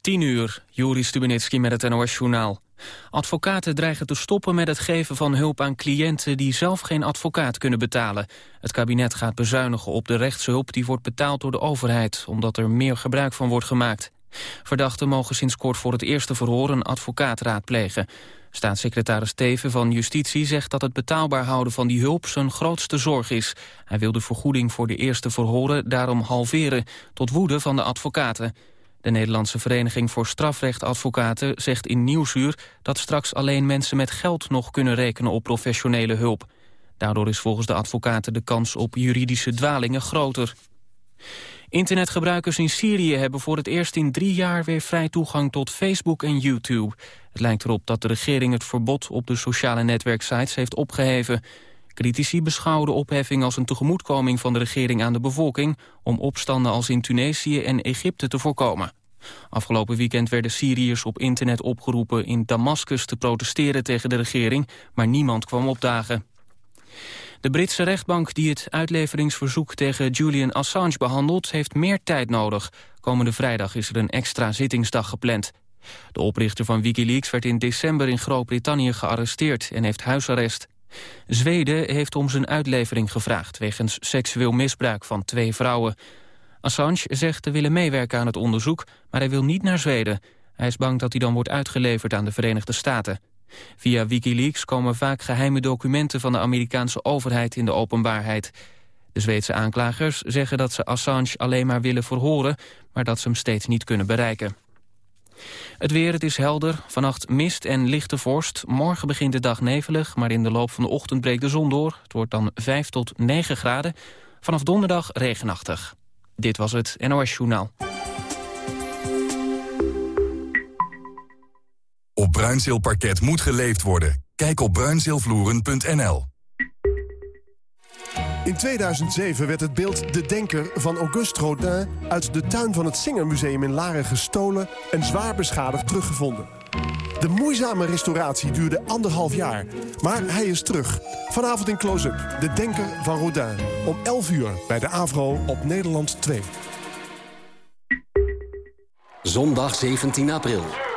10 uur, Juri Stubenitski met het NOS-journaal. Advocaten dreigen te stoppen met het geven van hulp aan cliënten... die zelf geen advocaat kunnen betalen. Het kabinet gaat bezuinigen op de rechtshulp die wordt betaald door de overheid... omdat er meer gebruik van wordt gemaakt. Verdachten mogen sinds kort voor het eerste verhoor een advocaat raadplegen. Staatssecretaris Teven van Justitie zegt dat het betaalbaar houden van die hulp zijn grootste zorg is. Hij wil de vergoeding voor de eerste verhoren daarom halveren, tot woede van de advocaten. De Nederlandse Vereniging voor Strafrechtadvocaten zegt in Nieuwsuur... dat straks alleen mensen met geld nog kunnen rekenen op professionele hulp. Daardoor is volgens de advocaten de kans op juridische dwalingen groter. Internetgebruikers in Syrië hebben voor het eerst in drie jaar weer vrij toegang tot Facebook en YouTube. Het lijkt erop dat de regering het verbod op de sociale netwerksites heeft opgeheven. Critici beschouwen de opheffing als een tegemoetkoming van de regering aan de bevolking... om opstanden als in Tunesië en Egypte te voorkomen. Afgelopen weekend werden Syriërs op internet opgeroepen in Damascus te protesteren tegen de regering, maar niemand kwam opdagen. De Britse rechtbank die het uitleveringsverzoek tegen Julian Assange behandelt, heeft meer tijd nodig. Komende vrijdag is er een extra zittingsdag gepland. De oprichter van Wikileaks werd in december in Groot-Brittannië gearresteerd en heeft huisarrest. Zweden heeft om zijn uitlevering gevraagd... wegens seksueel misbruik van twee vrouwen. Assange zegt te willen meewerken aan het onderzoek... maar hij wil niet naar Zweden. Hij is bang dat hij dan wordt uitgeleverd aan de Verenigde Staten. Via Wikileaks komen vaak geheime documenten van de Amerikaanse overheid in de openbaarheid. De Zweedse aanklagers zeggen dat ze Assange alleen maar willen verhoren... maar dat ze hem steeds niet kunnen bereiken. Het weer, het is helder. Vannacht mist en lichte vorst. Morgen begint de dag nevelig, maar in de loop van de ochtend breekt de zon door. Het wordt dan 5 tot 9 graden. Vanaf donderdag regenachtig. Dit was het NOS Journaal. Op Bruinzeelparket moet geleefd worden. Kijk op bruinzeelvloeren.nl. In 2007 werd het beeld De Denker van Auguste Rodin... uit de tuin van het Singermuseum in Laren gestolen... en zwaar beschadigd teruggevonden. De moeizame restauratie duurde anderhalf jaar. Maar hij is terug. Vanavond in Close-up. De Denker van Rodin. Om 11 uur bij de AVRO op Nederland 2. Zondag 17 april.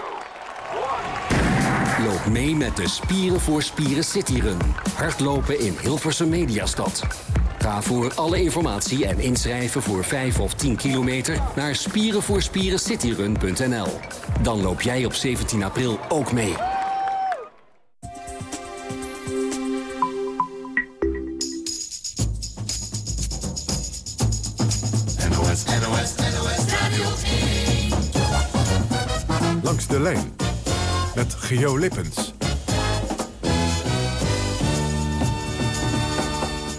Loop mee met de Spieren voor Spieren Cityrun. Hardlopen in Hilversum Mediastad. Ga voor alle informatie en inschrijven voor 5 of 10 kilometer naar spierenvoorspierencityrun.nl. Dan loop jij op 17 april ook mee. NOS, NOS, NOS Radio 1. Langs de lijn met Geo Lippens.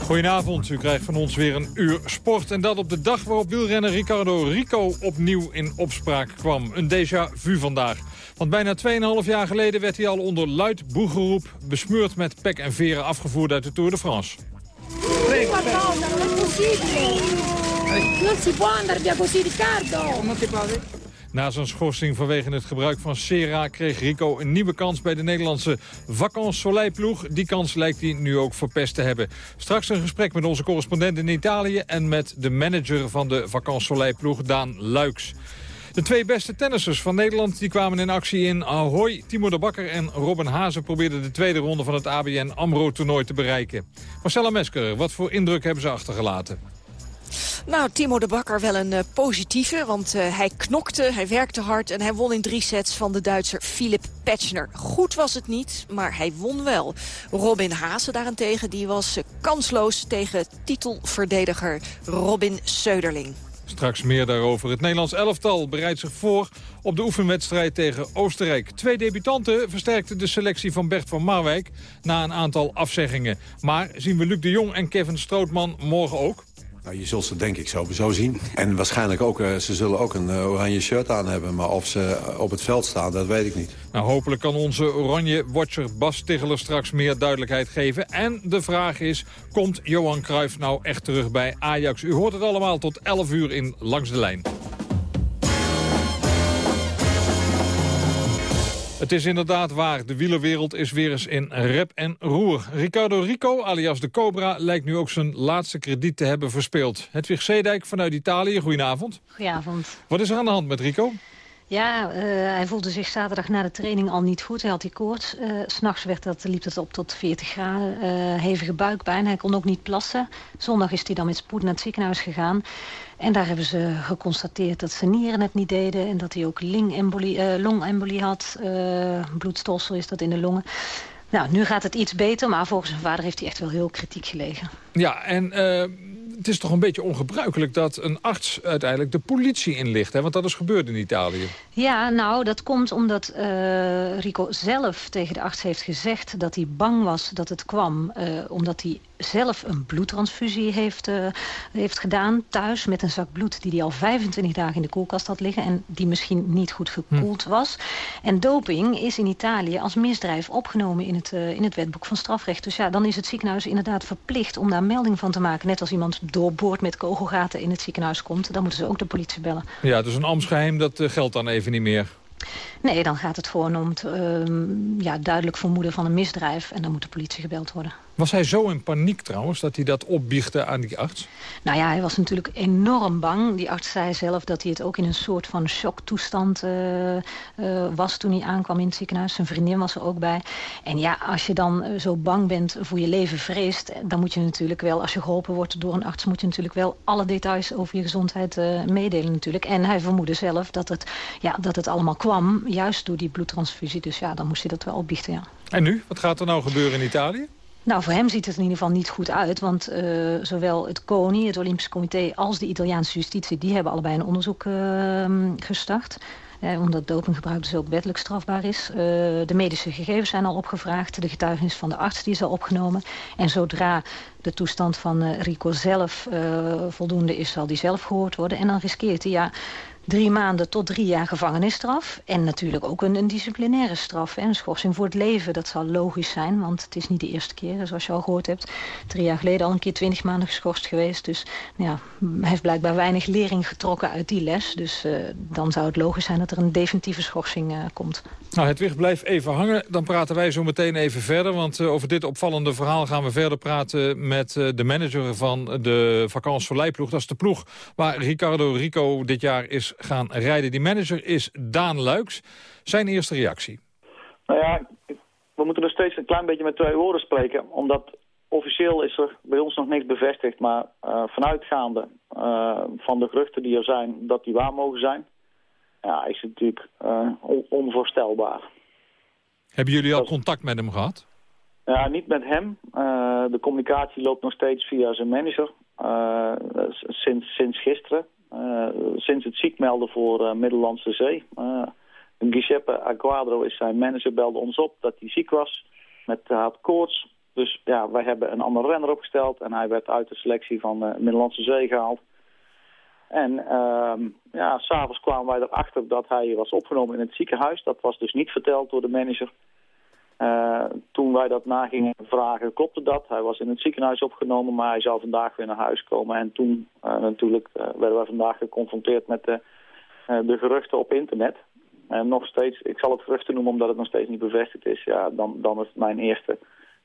Goedenavond, u krijgt van ons weer een uur sport. En dat op de dag waarop wielrenner Ricardo Rico opnieuw in opspraak kwam. Een déjà vu vandaag. Want bijna 2,5 jaar geleden werd hij al onder luid boegeroep... besmeurd met pek en veren afgevoerd uit de Tour de France. Non si può andare via così, Riccardo. Na zijn schorsing vanwege het gebruik van Sera kreeg Rico een nieuwe kans bij de Nederlandse Vacances Soleil ploeg. Die kans lijkt hij nu ook verpest te hebben. Straks een gesprek met onze correspondent in Italië en met de manager van de Vacances Soleil ploeg, Daan Luiks. De twee beste tennissers van Nederland die kwamen in actie in Ahoy. Timo de Bakker en Robin Hazen probeerden de tweede ronde van het ABN AMRO-toernooi te bereiken. Marcella Mesker, wat voor indruk hebben ze achtergelaten? Nou, Timo de Bakker wel een uh, positieve, want uh, hij knokte, hij werkte hard... en hij won in drie sets van de Duitser Philip Petschner. Goed was het niet, maar hij won wel. Robin Haase daarentegen, die was uh, kansloos tegen titelverdediger Robin Söderling. Straks meer daarover. Het Nederlands elftal bereidt zich voor op de oefenwedstrijd tegen Oostenrijk. Twee debutanten versterkten de selectie van Bert van Marwijk na een aantal afzeggingen. Maar zien we Luc de Jong en Kevin Strootman morgen ook? Nou, je zult ze denk ik sowieso zien. En waarschijnlijk ook, uh, ze zullen ook een uh, oranje shirt aan hebben. Maar of ze op het veld staan, dat weet ik niet. Nou, hopelijk kan onze oranje watcher Bas Tiggeler straks meer duidelijkheid geven. En de vraag is, komt Johan Cruijff nou echt terug bij Ajax? U hoort het allemaal tot 11 uur in Langs de Lijn. Het is inderdaad waar. De wielerwereld is weer eens in rep en roer. Ricardo Rico, alias de Cobra, lijkt nu ook zijn laatste krediet te hebben verspeeld. Hedwig Zeedijk vanuit Italië, goedenavond. Goedenavond. Wat is er aan de hand met Rico? Ja, uh, hij voelde zich zaterdag na de training al niet goed. Hij had die koorts. Uh, S'nachts liep het op tot 40 graden. Uh, hevige buikpijn. Hij kon ook niet plassen. Zondag is hij dan met spoed naar het ziekenhuis gegaan. En daar hebben ze geconstateerd dat zijn nieren het niet deden... en dat hij ook longembolie had. bloedstolsel is dat in de longen. Nou, nu gaat het iets beter, maar volgens zijn vader heeft hij echt wel heel kritiek gelegen. Ja, en het is toch een beetje ongebruikelijk dat een arts uiteindelijk de politie inlicht. Hè? Want dat is gebeurd in Italië. Ja, nou, dat komt omdat uh, Rico zelf tegen de arts heeft gezegd... dat hij bang was dat het kwam uh, omdat hij zelf een bloedtransfusie heeft, uh, heeft gedaan thuis... met een zak bloed die hij al 25 dagen in de koelkast had liggen... en die misschien niet goed gekoeld hm. was. En doping is in Italië als misdrijf opgenomen in het, uh, in het wetboek van strafrecht. Dus ja, dan is het ziekenhuis inderdaad verplicht om daar melding van te maken. Net als iemand doorboord met kogelgaten in het ziekenhuis komt... dan moeten ze ook de politie bellen. Ja, dus een ambtsgeheim, dat uh, geldt dan even niet meer. Nee, dan gaat het gewoon om het uh, ja, duidelijk vermoeden van een misdrijf... en dan moet de politie gebeld worden. Was hij zo in paniek trouwens, dat hij dat opbiechte aan die arts? Nou ja, hij was natuurlijk enorm bang. Die arts zei zelf dat hij het ook in een soort van shocktoestand uh, uh, was... toen hij aankwam in het ziekenhuis. Zijn vriendin was er ook bij. En ja, als je dan uh, zo bang bent voor je leven vreest... dan moet je natuurlijk wel, als je geholpen wordt door een arts... moet je natuurlijk wel alle details over je gezondheid meedelen natuurlijk. En hij vermoedde zelf dat het, ja, dat het allemaal kwam... juist door die bloedtransfusie. Dus ja, dan moest hij dat wel opbiechten, ja. En nu? Wat gaat er nou gebeuren in Italië? Nou, voor hem ziet het in ieder geval niet goed uit. Want uh, zowel het CONI, het Olympisch Comité, als de Italiaanse justitie... die hebben allebei een onderzoek uh, gestart. Eh, omdat dopinggebruik dus ook wettelijk strafbaar is. Uh, de medische gegevens zijn al opgevraagd. De getuigenis van de arts die is al opgenomen. En zodra de toestand van Rico zelf voldoende is... zal die zelf gehoord worden. En dan riskeert hij ja, drie maanden tot drie jaar gevangenisstraf. En natuurlijk ook een, disciplinaire straf. En schorsing voor het leven. Dat zal logisch zijn, want het is niet de eerste keer. Zoals je al gehoord hebt. Drie jaar geleden al een keer twintig maanden geschorst geweest. Dus ja, hij heeft blijkbaar weinig lering getrokken uit die les. Dus uh, dan zou het logisch zijn dat er een definitieve schorsing uh, komt. Nou, Hedwig, blijf even hangen. Dan praten wij zo meteen even verder. Want uh, over dit opvallende verhaal gaan we verder praten... met de manager van de vakantie Dat is de ploeg waar Ricardo Rico dit jaar is gaan rijden. Die manager is Daan Luiks. Zijn eerste reactie? Nou ja, we moeten er steeds een klein beetje met twee woorden spreken. Omdat officieel is er bij ons nog niks bevestigd. Maar uh, vanuitgaande van de geruchten die er zijn dat die waar mogen zijn... Ja, is het natuurlijk uh, on onvoorstelbaar. Hebben jullie al contact met hem gehad? Ja, niet met hem. de communicatie loopt nog steeds via zijn manager. sinds, sinds gisteren. Eh, sinds het ziek melden voor eh, Middellandse Zee. Eh, Giuseppe Aguadro is zijn manager, belde ons op dat hij ziek was. Met had koorts. Dus ja, wij hebben een andere renner opgesteld. En hij werd uit de selectie van de Middellandse Zee gehaald. En uh, ja, s'avonds kwamen wij erachter dat hij was opgenomen in het ziekenhuis. Dat was dus niet verteld door de manager. Uh, toen wij dat na gingen vragen, klopte dat. Hij was in het ziekenhuis opgenomen, maar hij zou vandaag weer naar huis komen. En toen uh, natuurlijk uh, werden wij vandaag geconfronteerd met de, de geruchten op internet. En nog steeds, ik zal het geruchten noemen omdat het nog steeds niet bevestigd is. Ja, dan, dan is mijn eerste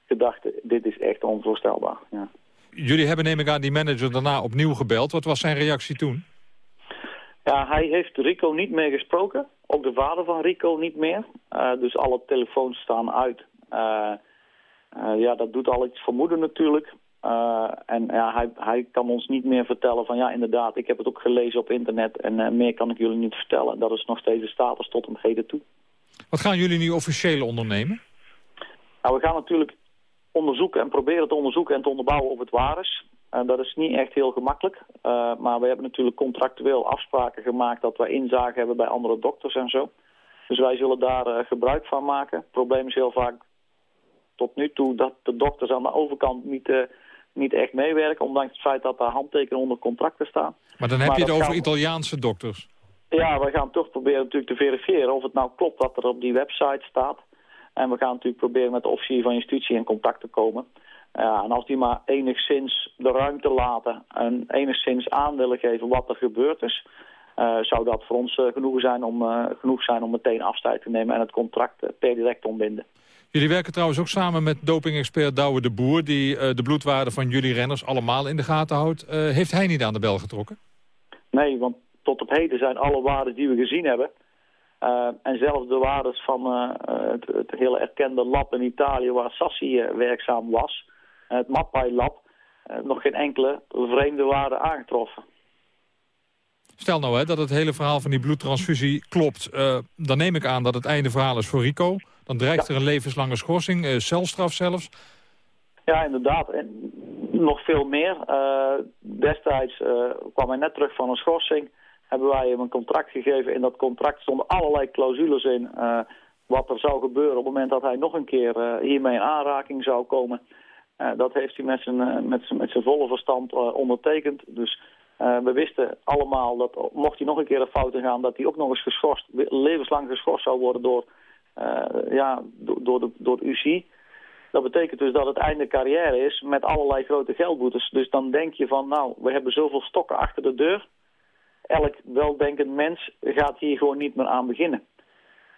gedachte, dit is echt onvoorstelbaar. Ja. Jullie hebben neem ik aan die manager daarna opnieuw gebeld. Wat was zijn reactie toen? Ja, hij heeft Rico niet meer gesproken. Ook de vader van Rico niet meer. Uh, dus alle telefoons staan uit. Uh, uh, ja, dat doet al iets vermoeden natuurlijk. en ja, hij, hij kan ons niet meer vertellen van ja, inderdaad, ik heb het ook gelezen op internet en meer kan ik jullie niet vertellen. Dat is nog steeds de status tot een heden toe. Wat gaan jullie nu officieel ondernemen? Nou, we gaan natuurlijk onderzoeken en proberen te onderzoeken en te onderbouwen of het waar is. En dat is niet echt heel gemakkelijk. Uh, maar we hebben natuurlijk contractueel afspraken gemaakt dat we inzage hebben bij andere dokters en zo. Dus wij zullen daar uh, gebruik van maken. Het probleem is heel vaak tot nu toe dat de dokters aan de overkant niet, uh, niet echt meewerken. Ondanks het feit dat daar handtekenen onder contracten staan. Maar dan heb maar je het over gaan... Italiaanse dokters. Ja, we gaan toch proberen natuurlijk te verifiëren of het nou klopt wat er op die website staat. En we gaan natuurlijk proberen met de officier van justitie in contact te komen. Ja, en als die maar enigszins de ruimte laten en enigszins aan willen geven wat er gebeurd is... Uh, zou dat voor ons uh, genoeg, zijn om, uh, genoeg zijn om meteen afscheid te nemen en het contract per direct ontbinden. Jullie werken trouwens ook samen met dopingexpert Douwe de Boer... die de bloedwaarde van jullie renners allemaal in de gaten houdt. heeft hij niet aan de bel getrokken? Nee, want tot op heden zijn alle waarden die we gezien hebben... en zelfs de waardes van het, het, hele erkende lab in Italië waar Sassi werkzaam was, het Mappai lab, nog geen enkele vreemde waarde aangetroffen. Stel nou hè, dat het hele verhaal van die bloedtransfusie klopt. dan neem ik aan dat het einde verhaal is voor Rico. Dan dreigt er een levenslange schorsing, celstraf zelfs. Ja, inderdaad. En nog veel meer. Destijds kwam hij net terug van een schorsing. Hebben wij hem een contract gegeven. In dat contract stonden allerlei clausules in. Uh, wat er zou gebeuren op het moment dat hij nog een keer hiermee in aanraking zou komen. dat heeft hij met zijn, met zijn, volle verstand ondertekend. Dus we wisten allemaal dat mocht hij nog een keer een fout gaan... dat hij ook nog eens geschorst, levenslang geschorst zou worden door, ja, door, de, door de UC... Dat betekent dus dat het einde carrière is met allerlei grote geldboetes. Dus dan denk je van, nou, we hebben zoveel stokken achter de deur. Elk weldenkend mens gaat hier gewoon niet meer aan beginnen.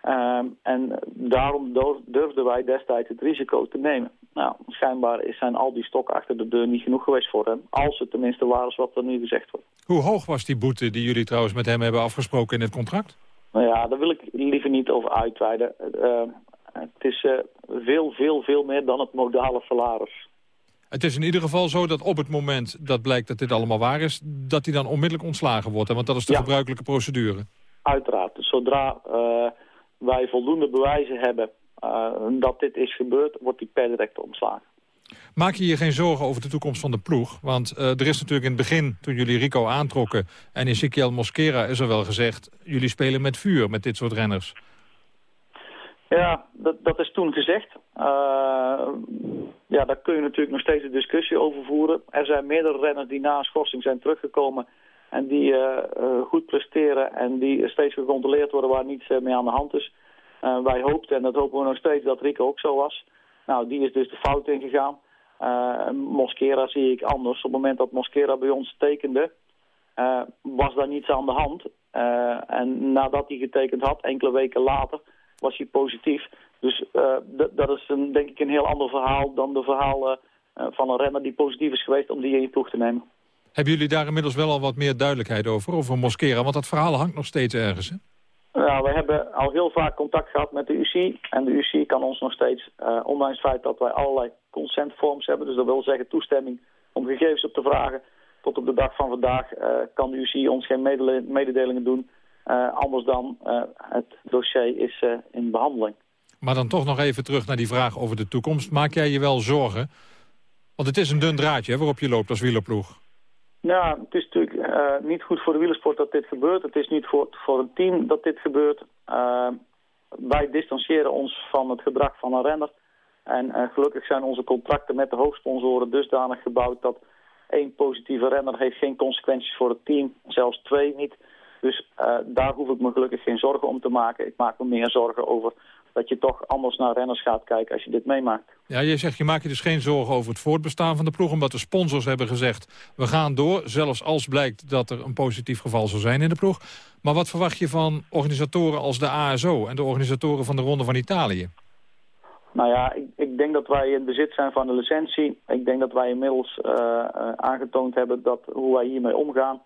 Ehm, en daarom durfden wij destijds het risico te nemen. Nou, schijnbaar zijn al die stokken achter de deur niet genoeg geweest voor hem. Als het tenminste waar is wat er nu gezegd wordt. Hoe hoog was die boete die jullie trouwens met hem hebben afgesproken in het contract? Nou ja, daar wil ik liever niet over uitweiden. Uh, het is uh, veel, veel, veel meer dan het modale salaris. Het is in ieder geval zo dat op het moment dat blijkt dat dit allemaal waar is... dat hij dan onmiddellijk ontslagen wordt, hè? want dat is de gebruikelijke procedure. Uiteraard. Dus zodra uh, wij voldoende bewijzen hebben uh, dat dit is gebeurd... wordt hij per direct ontslagen. Maak je je geen zorgen over de toekomst van de ploeg? Want uh, er is natuurlijk in het begin, toen jullie Rico aantrokken... en Ezekiel Mosquera is er wel gezegd... jullie spelen met vuur met dit soort renners. Ja, dat, dat is toen gezegd. Uh, ja, daar kun je natuurlijk nog steeds een discussie over voeren. Er zijn meerdere renners die na een schorsing zijn teruggekomen... en die uh, goed presteren en die steeds gecontroleerd worden waar niets mee aan de hand is. wij hoopten, en dat hopen we nog steeds, dat Rico ook zo was. Nou, die is dus de fout ingegaan. Mosquera zie ik anders. Op het moment dat Mosquera bij ons tekende, was daar niets aan de hand. en nadat hij getekend had, enkele weken later was hij positief. Dus uh, dat is een, denk ik een heel ander verhaal dan de verhaal uh, van een renner die positief is geweest om die in je ploeg te nemen. Hebben jullie daar inmiddels wel al wat meer duidelijkheid over, over Mosquera? Want dat verhaal hangt nog steeds ergens, hè? Ja, we hebben al heel vaak contact gehad met de UC. En de UC kan ons nog steeds, uh, ondanks het feit dat wij allerlei consentforms hebben... dus dat wil zeggen toestemming om gegevens op te vragen... tot op de dag van vandaag uh, kan de UC ons geen mededelingen doen... Uh, anders dan uh, het dossier is uh, in behandeling. Maar dan toch nog even terug naar die vraag over de toekomst. Maak jij je wel zorgen? Want het is een dun draadje hè, waarop je loopt als wielerploeg. Ja, het is natuurlijk niet goed voor de wielersport dat dit gebeurt. Het is niet voor, voor een team dat dit gebeurt. wij distancieren ons van het gedrag van een renner. En gelukkig zijn onze contracten met de hoofdsponsoren dusdanig gebouwd... dat één positieve renner heeft geen consequenties voor het team. Zelfs twee niet. Dus uh, daar hoef ik me gelukkig geen zorgen om te maken. Ik maak me meer zorgen over dat je toch anders naar renners gaat kijken als je dit meemaakt. Ja, je zegt, je maakt je dus geen zorgen over het voortbestaan van de ploeg... omdat de sponsors hebben gezegd, we gaan door... zelfs als blijkt dat er een positief geval zou zijn in de ploeg. Maar wat verwacht je van organisatoren als de ASO... en de organisatoren van de Ronde van Italië? Nou ja, ik, ik denk dat wij in bezit zijn van de licentie. Ik denk dat wij inmiddels uh, uh, aangetoond hebben dat hoe wij hiermee omgaan...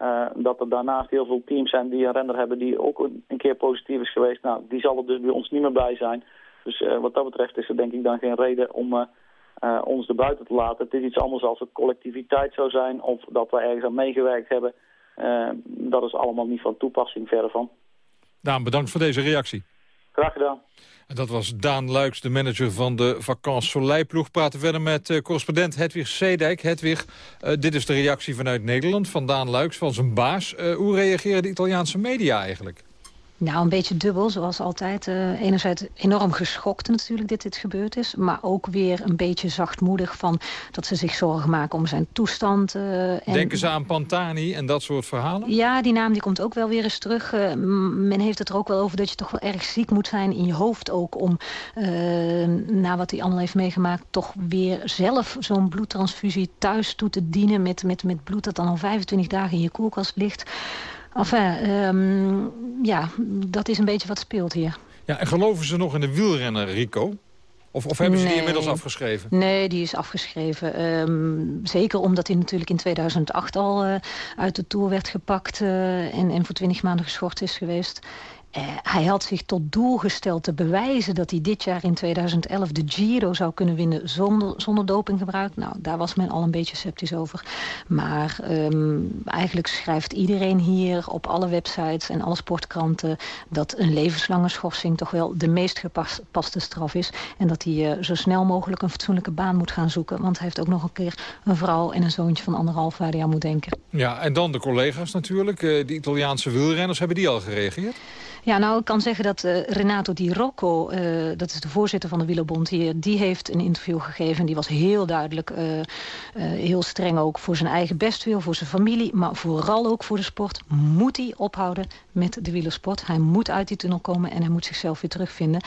Uh, dat er daarnaast heel veel teams zijn die een renner hebben die ook een keer positief is geweest. Nou, die zal er dus bij ons niet meer bij zijn. Dus uh, wat dat betreft is er denk ik dan geen reden om uh, ons er buiten te laten. Het is iets anders als het collectiviteit zou zijn of dat we ergens aan meegewerkt hebben. dat is allemaal niet van toepassing verder van. Daan, bedankt voor deze reactie. Graag gedaan. En dat was Daan Luiks, de manager van de Vacances Soleilploeg. Praten verder met uh, correspondent Hedwig Zeedijk. Hedwig, uh, dit is de reactie vanuit Nederland van Daan Luiks, van zijn baas. Uh, hoe reageren de Italiaanse media eigenlijk? Nou, een beetje dubbel, zoals altijd. Uh, enerzijds enorm geschokt natuurlijk dat dit gebeurd is. Maar ook weer een beetje zachtmoedig van dat ze zich zorgen maken om zijn toestand. Uh, en... Denken ze aan Pantani en dat soort verhalen? Ja, die naam die komt ook wel weer eens terug. Uh, men heeft het er ook wel over dat je toch wel erg ziek moet zijn in je hoofd ook... om, na wat hij allemaal heeft meegemaakt... toch weer zelf zo'n bloedtransfusie thuis toe te dienen... Met, met, met bloed dat dan al 25 dagen in je koelkast ligt... Enfin, um, ja, dat is een beetje wat speelt hier. Ja, en geloven ze nog in de wielrenner, Rico? Of, of hebben ze die inmiddels afgeschreven? Nee, die is afgeschreven. Um, zeker omdat hij natuurlijk in 2008 al uh, uit de Tour werd gepakt... Uh, en, en voor 20 maanden geschort is geweest. Hij had zich tot doel gesteld te bewijzen dat hij dit jaar in 2011 de Giro zou kunnen winnen zonder, zonder dopinggebruik. Nou, daar was men al een beetje sceptisch over. Maar ehm, eigenlijk schrijft iedereen hier op alle websites en alle sportkranten dat een levenslange schorsing toch wel de meest gepaste straf is. En dat hij uh, zo snel mogelijk een fatsoenlijke baan moet gaan zoeken. Want hij heeft ook nog een keer een vrouw en een zoontje van anderhalf waar hij aan moet denken. Ja, en dan de collega's natuurlijk. Uh, de Italiaanse wielrenners, hebben die al gereageerd? Ja, nou, ik kan zeggen dat uh, Renato Di Rocco, uh, dat is de voorzitter van de Wielerbond hier... die heeft een interview gegeven. Die was heel duidelijk, heel streng ook voor zijn eigen bestwil, voor zijn familie... maar vooral ook voor de sport. Moet hij ophouden met de wielersport. Hij moet uit die tunnel komen en hij moet zichzelf weer terugvinden.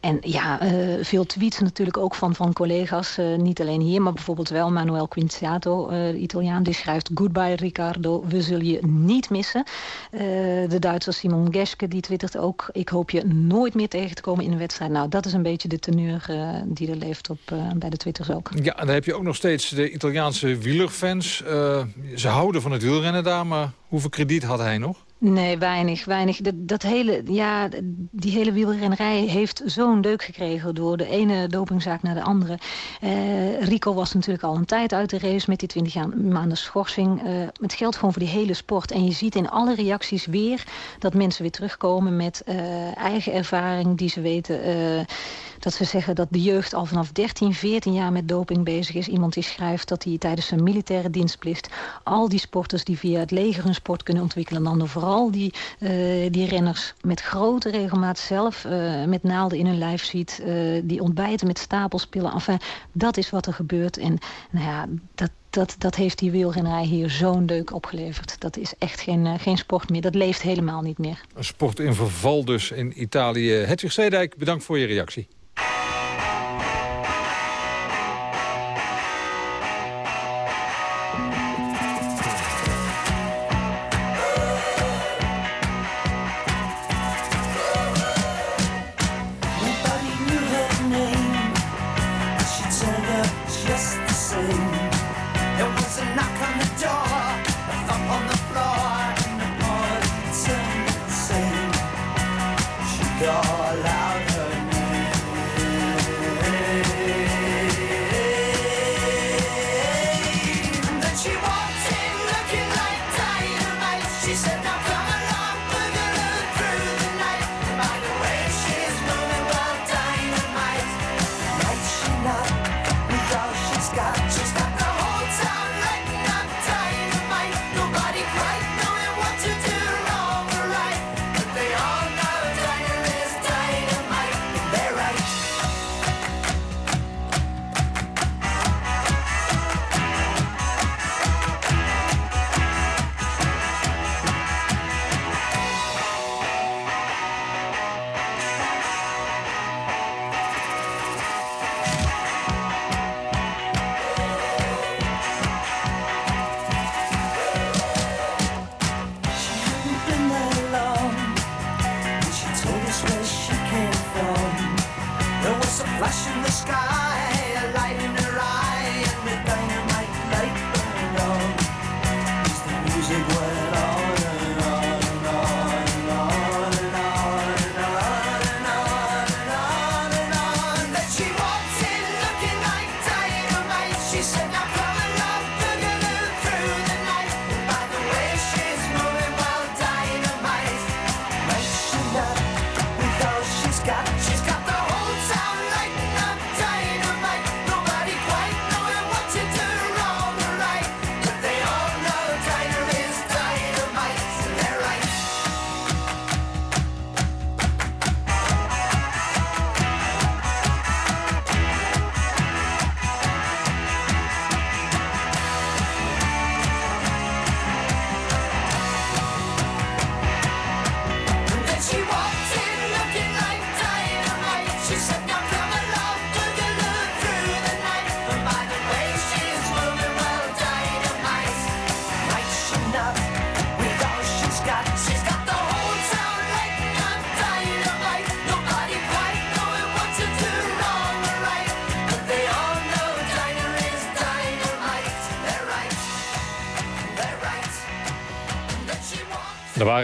En ja, veel tweets natuurlijk ook van, van collega's. niet alleen hier, maar bijvoorbeeld wel Manuel Quinciato, Italiaan. Die schrijft, goodbye Riccardo, we zullen je niet missen. de Duitser Simon Geske, die ook... ik hoop je nooit meer tegen te komen in een wedstrijd. Nou, dat is een beetje de teneur uh, die er leeft op, uh, bij de Twitters ook. Ja, en dan heb je ook nog steeds de Italiaanse wielerfans. Uh, ze houden van het wielrennen daar, maar hoeveel krediet had hij nog? Nee, weinig, weinig. Dat, dat hele, ja, die hele wielrennerij heeft zo'n deuk gekregen... door de ene dopingzaak naar de andere. Uh, Rico was natuurlijk al een tijd uit de race met die 20 maanden schorsing. Uh, het geldt gewoon voor die hele sport. En je ziet in alle reacties weer dat mensen weer terugkomen... met uh, eigen ervaring die ze weten dat ze zeggen dat de jeugd al vanaf 13, 14 jaar met doping bezig is. Iemand die schrijft dat hij tijdens zijn militaire dienstplicht... al die sporters die via het leger hun sport kunnen ontwikkelen... dan vooral die, uh, die renners met grote regelmaat zelf... Uh, met naalden in hun lijf ziet, uh, die ontbijten met stapelspillen. Enfin, dat is wat er gebeurt. En nou ja, dat, dat, dat heeft die wielrennerij hier zo'n deuk opgeleverd. Dat is echt geen, geen sport meer. Dat leeft helemaal niet meer. Een sport in verval dus in Italië. Hedwig Zeedijk, bedankt voor je reactie.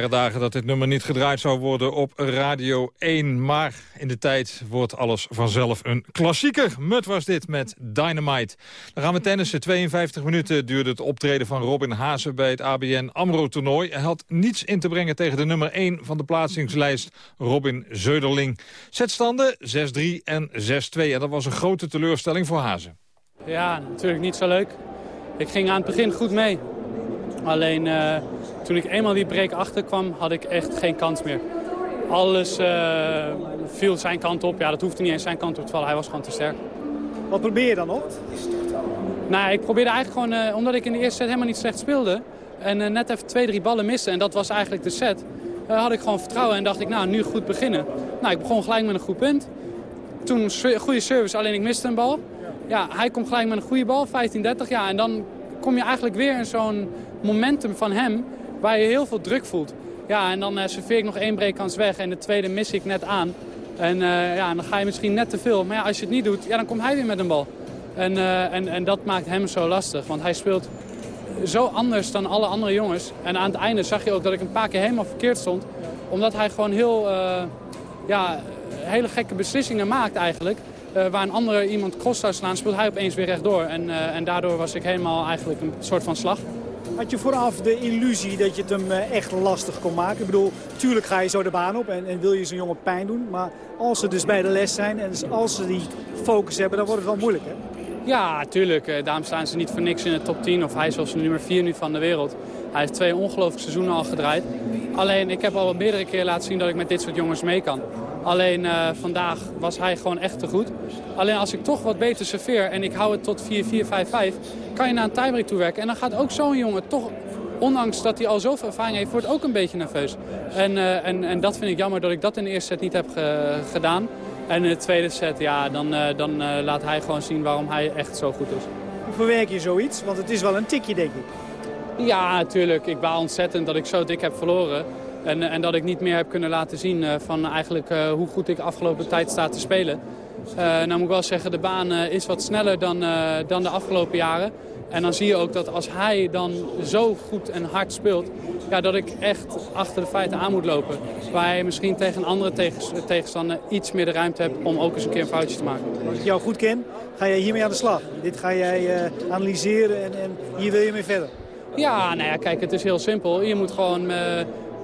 Dagen dat dit nummer niet gedraaid zou worden op Radio 1. Maar in de tijd wordt alles vanzelf een klassieker. Mut was dit met Dynamite. Dan gaan we tennissen. 52 minuten duurde het optreden van Robin Hazen bij het ABN AMRO-toernooi. Hij had niets in te brengen tegen de nummer 1 van de plaatsingslijst, Robin Zeuderling. Zetstanden 6-3 en 6-2. En dat was een grote teleurstelling voor Hazen. Ja, natuurlijk niet zo leuk. Ik ging aan het begin goed mee. Alleen uh, toen ik eenmaal die break achterkwam, had ik echt geen kans meer. Alles uh, viel zijn kant op. Ja, dat hoefde niet eens zijn kant op te vallen. Hij was gewoon te sterk. Wat probeer je dan nog? Nou, ik probeerde eigenlijk gewoon, uh, omdat ik in de eerste set helemaal niet slecht speelde... en net even twee, drie ballen missen, en dat was eigenlijk de set... had ik gewoon vertrouwen en dacht ik, nou, nu goed beginnen. Nou, ik begon gelijk met een goed punt. Toen goede service, alleen ik miste een bal. Ja, hij komt gelijk met een goede bal, 15-30. Ja, en dan kom je eigenlijk weer in zo'n momentum van hem waar je heel veel druk voelt. Ja, en dan uh, serveer ik nog één breekkans weg en de tweede mis ik net aan. En uh, ja, dan ga je misschien net te veel. Maar ja, als je het niet doet, ja, dan komt hij weer met een bal. En, uh, en, en dat maakt hem zo lastig, want hij speelt zo anders dan alle andere jongens. En aan het einde zag je ook dat ik een paar keer helemaal verkeerd stond. Omdat hij gewoon heel, ja, hele gekke beslissingen maakt eigenlijk. waar een andere iemand cross zou slaan, speelt hij opeens weer rechtdoor. En, en daardoor was ik helemaal eigenlijk een soort van slag. Had je vooraf de illusie dat je het hem eh, echt lastig kon maken? Ik bedoel, tuurlijk ga je zo de baan op en, en wil je zo'n jongen pijn doen. Maar als ze dus bij de les zijn en als ze die focus hebben, dan wordt het wel moeilijk, hè? Ja, tuurlijk. Eh, daarom staan ze niet voor niks in de top 10. Of hij is zelfs nummer 4 nu van de wereld. Hij heeft twee ongelooflijke seizoenen al gedraaid. Alleen, ik heb al meerdere keren laten zien dat ik met dit soort jongens mee kan. Alleen uh, vandaag was hij gewoon echt te goed. Alleen als ik toch wat beter serveer en ik hou het tot 4-4-5-5... kan je naar een tiebreak toewerken. En dan gaat ook zo'n jongen toch, ondanks dat hij al zoveel ervaring heeft... wordt ook een beetje nerveus. En, uh, en, en dat vind ik jammer dat ik dat in de eerste set niet heb ge gedaan. En in de tweede set, ja, dan, uh, dan laat hij gewoon zien waarom hij echt zo goed is. Hoe verwerk je zoiets? Want het is wel een tikje, denk ik. Ja, natuurlijk. Ik baal ontzettend dat ik zo dik heb verloren. En, en dat ik niet meer heb kunnen laten zien uh, van eigenlijk uh, hoe goed ik afgelopen tijd sta te spelen. Nou moet ik wel zeggen, de baan is wat sneller dan, dan de afgelopen jaren. En dan zie je ook dat als hij dan zo goed en hard speelt... Ja, dat ik echt achter de feiten aan moet lopen. Waar je misschien tegen een andere tegenstander iets meer de ruimte hebt... om ook eens een keer een foutje te maken. Als ik jou goed ken, ga jij hiermee aan de slag. Dit ga jij analyseren en, en, hier wil je mee verder. Ja, nou ja, kijk, het is heel simpel. Je moet gewoon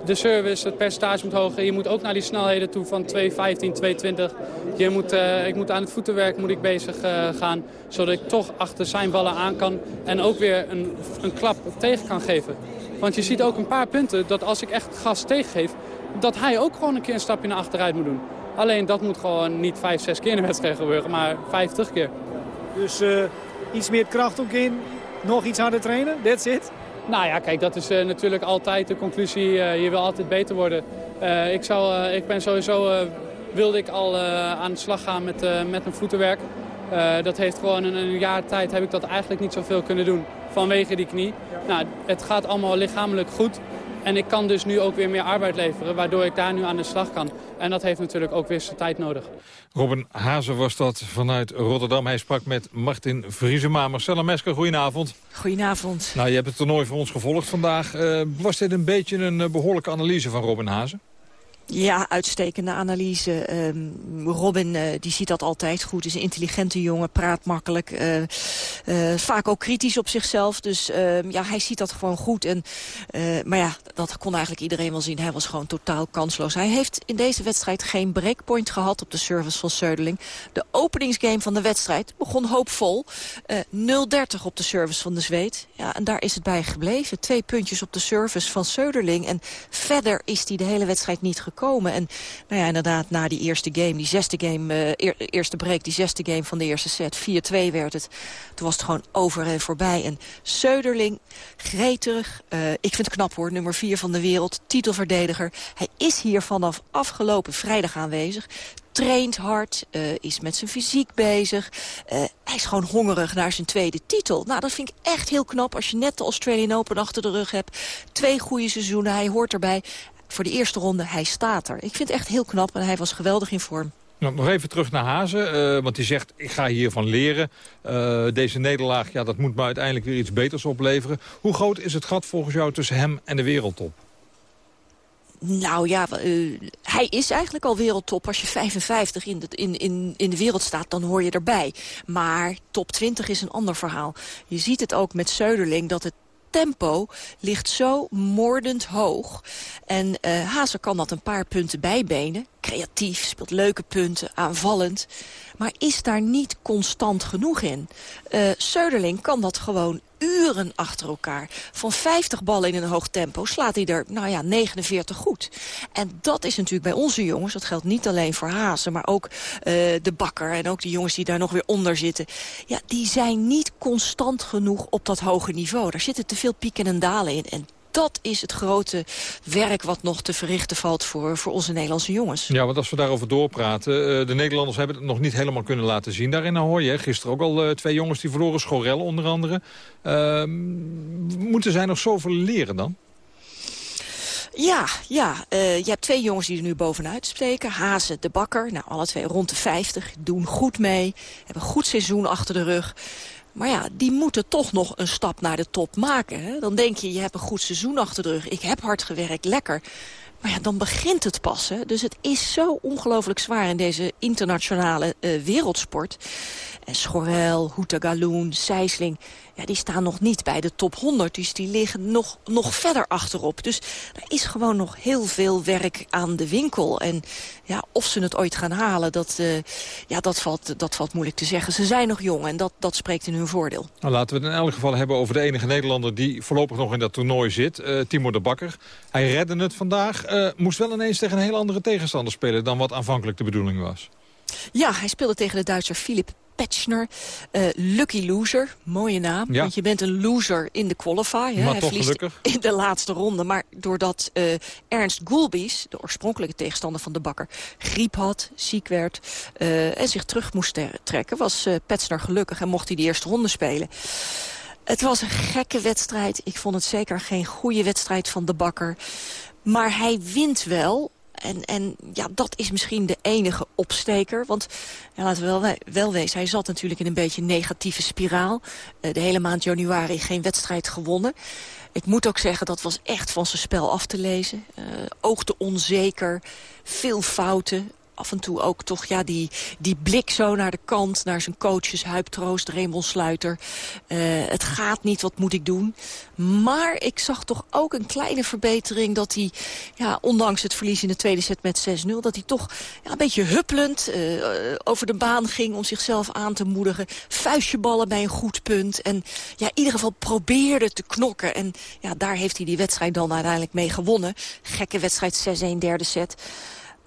de service, het percentage moet hoger. Je moet ook naar die snelheden toe van 2.15, 2.20. Je moet, uh, ik moet aan het voetenwerk moet ik bezig uh, gaan. Zodat ik toch achter zijn ballen aan kan. En ook weer een, een klap tegen kan geven. Want je ziet ook een paar punten dat als ik echt gas tegengeef... dat hij ook gewoon een keer een stapje naar achteruit moet doen. Alleen dat moet gewoon niet 5, 6 keer in de wedstrijd gebeuren, maar 50 keer. Dus uh, iets meer kracht ook in, nog iets harder trainen, that's it? Nou ja, kijk, dat is uh, natuurlijk altijd de conclusie. Uh, je wil altijd beter worden. Uh, ik, zou, ik ben sowieso, wilde ik al aan de slag gaan met, met mijn voetenwerk. dat heeft gewoon in een jaar tijd heb ik dat eigenlijk niet zoveel kunnen doen. Vanwege die knie. Nou, het gaat allemaal lichamelijk goed. En ik kan dus nu ook weer meer arbeid leveren, waardoor ik daar nu aan de slag kan. En dat heeft natuurlijk ook weer zijn tijd nodig. Robin Hazen was dat vanuit Rotterdam. Hij sprak met Martin Vriesema. Marcella Mesker, goedenavond. Goedenavond. Nou, je hebt het toernooi voor ons gevolgd vandaag. Uh, was dit een beetje een behoorlijke analyse van Robin Hazen? Ja, uitstekende analyse. Um, Robin uh, die ziet dat altijd goed. Is een intelligente jongen, praat makkelijk. Uh, uh, vaak ook kritisch op zichzelf. Dus ehm, ja, hij ziet dat gewoon goed. En, maar ja, dat kon eigenlijk iedereen wel zien. Hij was gewoon totaal kansloos. Hij heeft in deze wedstrijd geen breakpoint gehad op de service van Söderling. De openingsgame van de wedstrijd begon hoopvol. 0-30 op de service van de Zweed. Ja, en daar is het bij gebleven. Twee puntjes op de service van Söderling. En verder is hij de hele wedstrijd niet gekomen komen. En nou ja, inderdaad, na die eerste game, die zesde game, uh, eerste break, die zesde game van de eerste set, 4-2 werd het. Toen was het gewoon over en voorbij. En Söderling, gretig, uh, ik vind het knap hoor, nummer 4 van de wereld, titelverdediger. Hij is hier vanaf afgelopen vrijdag aanwezig traint hard, uh, is met zijn fysiek bezig. Hij is gewoon hongerig naar zijn tweede titel. Nou, dat vind ik echt heel knap als je net de Australian Open achter de rug hebt. Twee goede seizoenen, hij hoort erbij voor de eerste ronde, hij staat er. Ik vind het echt heel knap en hij was geweldig in vorm. Nou, nog even terug naar Hazen, uh, want hij zegt ik ga hiervan leren. Uh, deze nederlaag, ja, dat moet me uiteindelijk weer iets beters opleveren. Hoe groot is het gat volgens jou tussen hem en de wereldtop? Nou ja, uh, hij is eigenlijk al wereldtop. Als je 55 in de, in, in, in de wereld staat, dan hoor je erbij. Maar top 20 is een ander verhaal. Je ziet het ook met Söderling dat het tempo ligt zo moordend hoog. En uh, Hazer kan dat een paar punten bijbenen. Creatief, speelt leuke punten, aanvallend. Maar is daar niet constant genoeg in. Uh, Söderling kan dat gewoon uren achter elkaar. Van 50 ballen in een hoog tempo slaat hij er, nou ja, 49 goed. En dat is natuurlijk bij onze jongens, dat geldt niet alleen voor Hazen... maar ook uh, de bakker en ook de jongens die daar nog weer onder zitten. Ja, die zijn niet constant genoeg op dat hoge niveau. Daar zitten te veel pieken en dalen in. En dat is het grote werk wat nog te verrichten valt voor, voor onze Nederlandse jongens. Ja, want als we daarover doorpraten... Uh, de Nederlanders hebben het nog niet helemaal kunnen laten zien daarin. hoor je gisteren ook al uh, twee jongens die verloren, Schorel onder andere. Uh, moeten zij nog zoveel leren dan? Ja, ja. Uh, je hebt twee jongens die er nu bovenuit spreken. Hazen, de bakker. Nou, alle twee rond de 50. Doen goed mee. Hebben een goed seizoen achter de rug. Maar ja, die moeten toch nog een stap naar de top maken. Hè? Dan denk je, je hebt een goed seizoen achter de rug. Ik heb hard gewerkt, lekker. Maar ja, dan begint het pas. Hè? Dus het is zo ongelooflijk zwaar in deze internationale uh, wereldsport. En Schorel, Houtagaloen, Sijsling die staan nog niet bij de top 100. Dus die liggen nog, nog verder achterop. Dus er is gewoon nog heel veel werk aan de winkel. En ja, of ze het ooit gaan halen, dat, uh, ja, dat, valt, dat valt moeilijk te zeggen. Ze zijn nog jong en dat, dat spreekt in hun voordeel. Nou, laten we het in elk geval hebben over de enige Nederlander... die voorlopig nog in dat toernooi zit, uh, Timo de Bakker. Hij redde het vandaag. Uh, moest wel ineens tegen een heel andere tegenstander spelen... dan wat aanvankelijk de bedoeling was. Ja, hij speelde tegen de Duitser Philip Petschner. Uh, lucky loser, mooie naam. Ja. Want je bent een loser in de qualify. Hè. Hij verliest gelukkig. in de laatste ronde. Maar doordat uh, Ernst Gulbis, de oorspronkelijke tegenstander van de bakker... griep had, ziek werd uh, en zich terug moest trekken... was Petschner gelukkig en mocht hij de eerste ronde spelen. Het was een gekke wedstrijd. Ik vond het zeker geen goede wedstrijd van de bakker. Maar hij wint wel en, en ja, dat is misschien de enige opsteker. Want ja, laten we wel, wel wezen, hij zat natuurlijk in een beetje een negatieve spiraal. Uh, de hele maand januari geen wedstrijd gewonnen. Ik moet ook zeggen, dat was echt van zijn spel af te lezen. Uh, oogde onzeker, veel fouten af en toe ook toch ja, die, die blik zo naar de kant... naar zijn coaches, Huip Troost, Sluiter. Uh, het gaat niet, wat moet ik doen? Maar ik zag toch ook een kleine verbetering... dat hij, ja, ondanks het verlies in de tweede set met 6-0... dat hij toch ja, een beetje huppelend uh, over de baan ging... om zichzelf aan te moedigen. Vuistje ballen bij een goed punt. En ja, in ieder geval probeerde te knokken. En ja, daar heeft hij die wedstrijd dan uiteindelijk mee gewonnen. Gekke wedstrijd 6-1 derde set.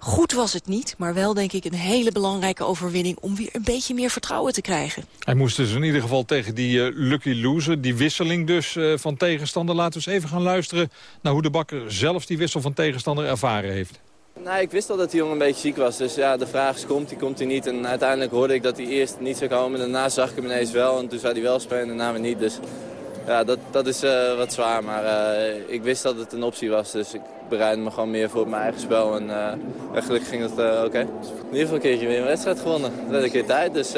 Goed was het niet, maar wel denk ik een hele belangrijke overwinning... om weer een beetje meer vertrouwen te krijgen. Hij moest dus in ieder geval tegen die uh, lucky loser, die wisseling dus uh, van tegenstander. Laten we eens even gaan luisteren naar hoe de bakker zelf die wissel van tegenstander ervaren heeft. Nou, ik wist al dat die jongen een beetje ziek was. Dus ja, de vraag is, komt hij, komt hij niet? En uiteindelijk hoorde ik dat hij eerst niet zou komen. En daarna zag ik hem ineens wel. En toen zou hij wel spelen en daarna weer niet. Dus ja, dat, dat is uh, wat zwaar. Maar uh, ik wist dat het een optie was. Dus ik bereidde me gewoon meer voor mijn eigen spel. En uh, gelukkig ging het oké. In ieder geval een keertje weer een wedstrijd gewonnen. Dat werd een keer tijd. Dus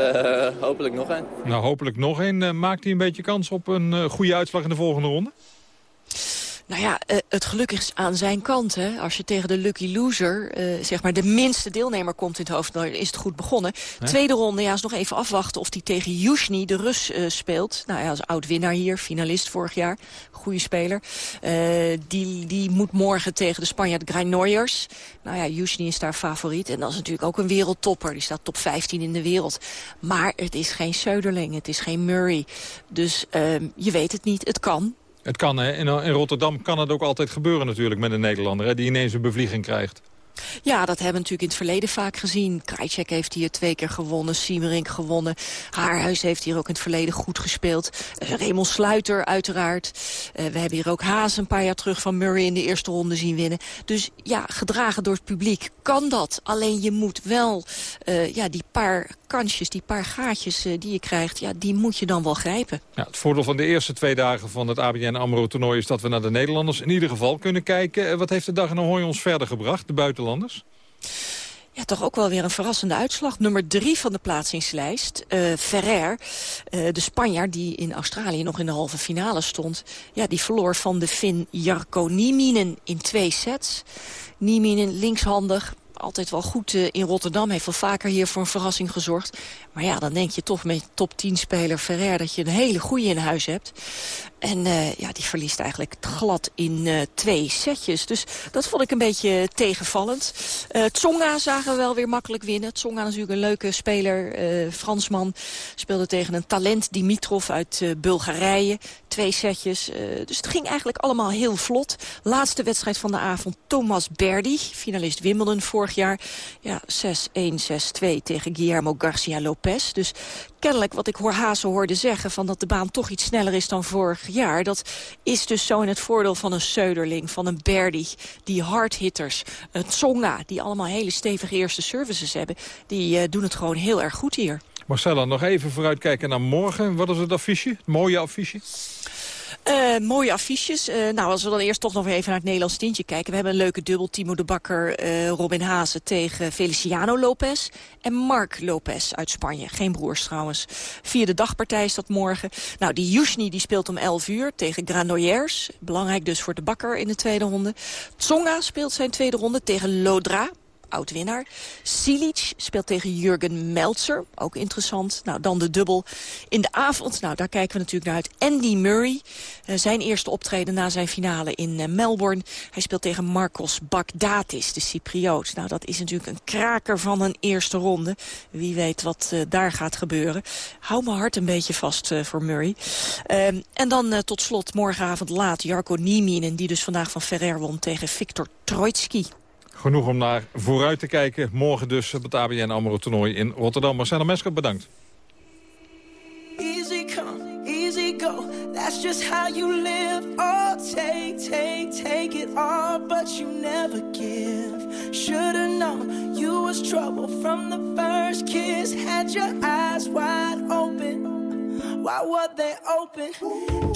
hopelijk nog één. Nou, hopelijk nog één. maakt hij een beetje kans op een goede uitslag in de volgende ronde? Nou ja, uh, het geluk is aan zijn kant. Hè. Als je tegen de lucky loser, uh, zeg maar de minste deelnemer komt in het hoofd... dan is het goed begonnen. Tweede ronde, ja, is nog even afwachten of hij tegen Yushni, de Rus, uh, speelt. Nou ja, als oud-winnaar hier, finalist vorig jaar. Goede speler. die, die moet morgen tegen de Spanjaard Granoyers. Nou ja, Yushni is daar favoriet. En dat is natuurlijk ook een wereldtopper. Die staat top 15 in de wereld. Maar het is geen Söderling, het is geen Murray. Dus ehm, je weet het niet, het kan. Het kan, hè. In, in Rotterdam kan het ook altijd gebeuren natuurlijk met een Nederlander... Hè, die ineens een bevlieging krijgt. Ja, dat hebben we natuurlijk in het verleden vaak gezien. Krajcek heeft hier twee keer gewonnen, Siemerink gewonnen. Haarhuis heeft hier ook in het verleden goed gespeeld. Uh, Raymond Sluiter uiteraard. Uh, we hebben hier ook Haas een paar jaar terug van Murray in de eerste ronde zien winnen. Dus ja, gedragen door het publiek kan dat. Alleen je moet wel uh, ja, die paar kansjes, die paar gaatjes die je krijgt... Ja, die moet je dan wel grijpen. Ja, het voordeel van de eerste twee dagen van het ABN AMRO-toernooi... is dat we naar de Nederlanders in ieder geval kunnen kijken. wat heeft de dag in Ahoy ons verder gebracht, de buitenlanders? Ja, toch ook wel weer een verrassende uitslag. Nummer drie van de plaatsingslijst, uh, Ferrer, uh, de Spanjaard die in Australië nog in de halve finale stond. Ja, die verloor van de Fin Jarko Nieminen in twee sets. Nieminen linkshandig, altijd wel goed uh, in Rotterdam. Heeft wel vaker hier voor een verrassing gezorgd. Maar ja, dan denk je toch met top 10 speler Ferrer... dat je een hele goede in huis hebt. En uh, ja, die verliest eigenlijk glad in uh, twee setjes. Dus dat vond ik een beetje tegenvallend. Tsonga zagen we wel weer makkelijk winnen. Tsonga natuurlijk een leuke speler, Fransman. Speelde tegen een talent Dimitrov uit Bulgarije. Twee setjes. dus het ging eigenlijk allemaal heel vlot. Laatste wedstrijd van de avond, Thomas Berdy. Finalist Wimbledon jaar. Ja, 6-1, 6-2 tegen Guillermo Garcia Lopez. Dus kennelijk wat ik hoor Hazen hoorde zeggen... van dat de baan toch iets sneller is dan vorig jaar... dat is dus zo in het voordeel van een Söderling, van een Berdy... die hardhitters, een Tsonga, die allemaal hele stevige eerste services hebben... die uh, doen het gewoon heel erg goed hier. Marcella, nog even vooruitkijken naar morgen. Wat is het affiche? Het mooie affiche? Uh, mooie affiches. Uh, nou, als we dan eerst toch nog even naar het Nederlands tintje kijken. We hebben een leuke dubbel. Timo de Bakker, uh, Robin Hazen tegen Feliciano Lopez. En Mark Lopez uit Spanje. Geen broers trouwens. Vierde dagpartij is dat morgen. Nou, die Yushni die speelt om 11 uur tegen Granollers. Belangrijk dus voor de Bakker in de tweede ronde. Tsonga speelt zijn tweede ronde tegen Lodra oud-winnaar. Silic speelt tegen Jurgen Meltzer, ook interessant. Nou, dan de dubbel in de avond. Nou, daar kijken we natuurlijk naar uit. Andy Murray, uh, zijn eerste optreden na zijn finale in uh, Melbourne. Hij speelt tegen Marcos Bagdatis, de Cypriot. Nou, dat is natuurlijk een kraker van een eerste ronde. Wie weet wat uh, daar gaat gebeuren. Hou mijn hart een beetje vast voor Murray. Ehm, en dan tot slot morgenavond laat Jarko Nieminen... die dus vandaag van Ferrer won tegen Viktor Troitsky. Genoeg om naar vooruit te kijken. Morgen dus op het ABN AMRO toernooi in Rotterdam. Marcelo Mesker, bedankt. Easy come, easy go. That's just how you live. Oh, take, take, take it all, but you never give. Should've known you was trouble from the first kiss. Had your eyes wide open. Why were they open?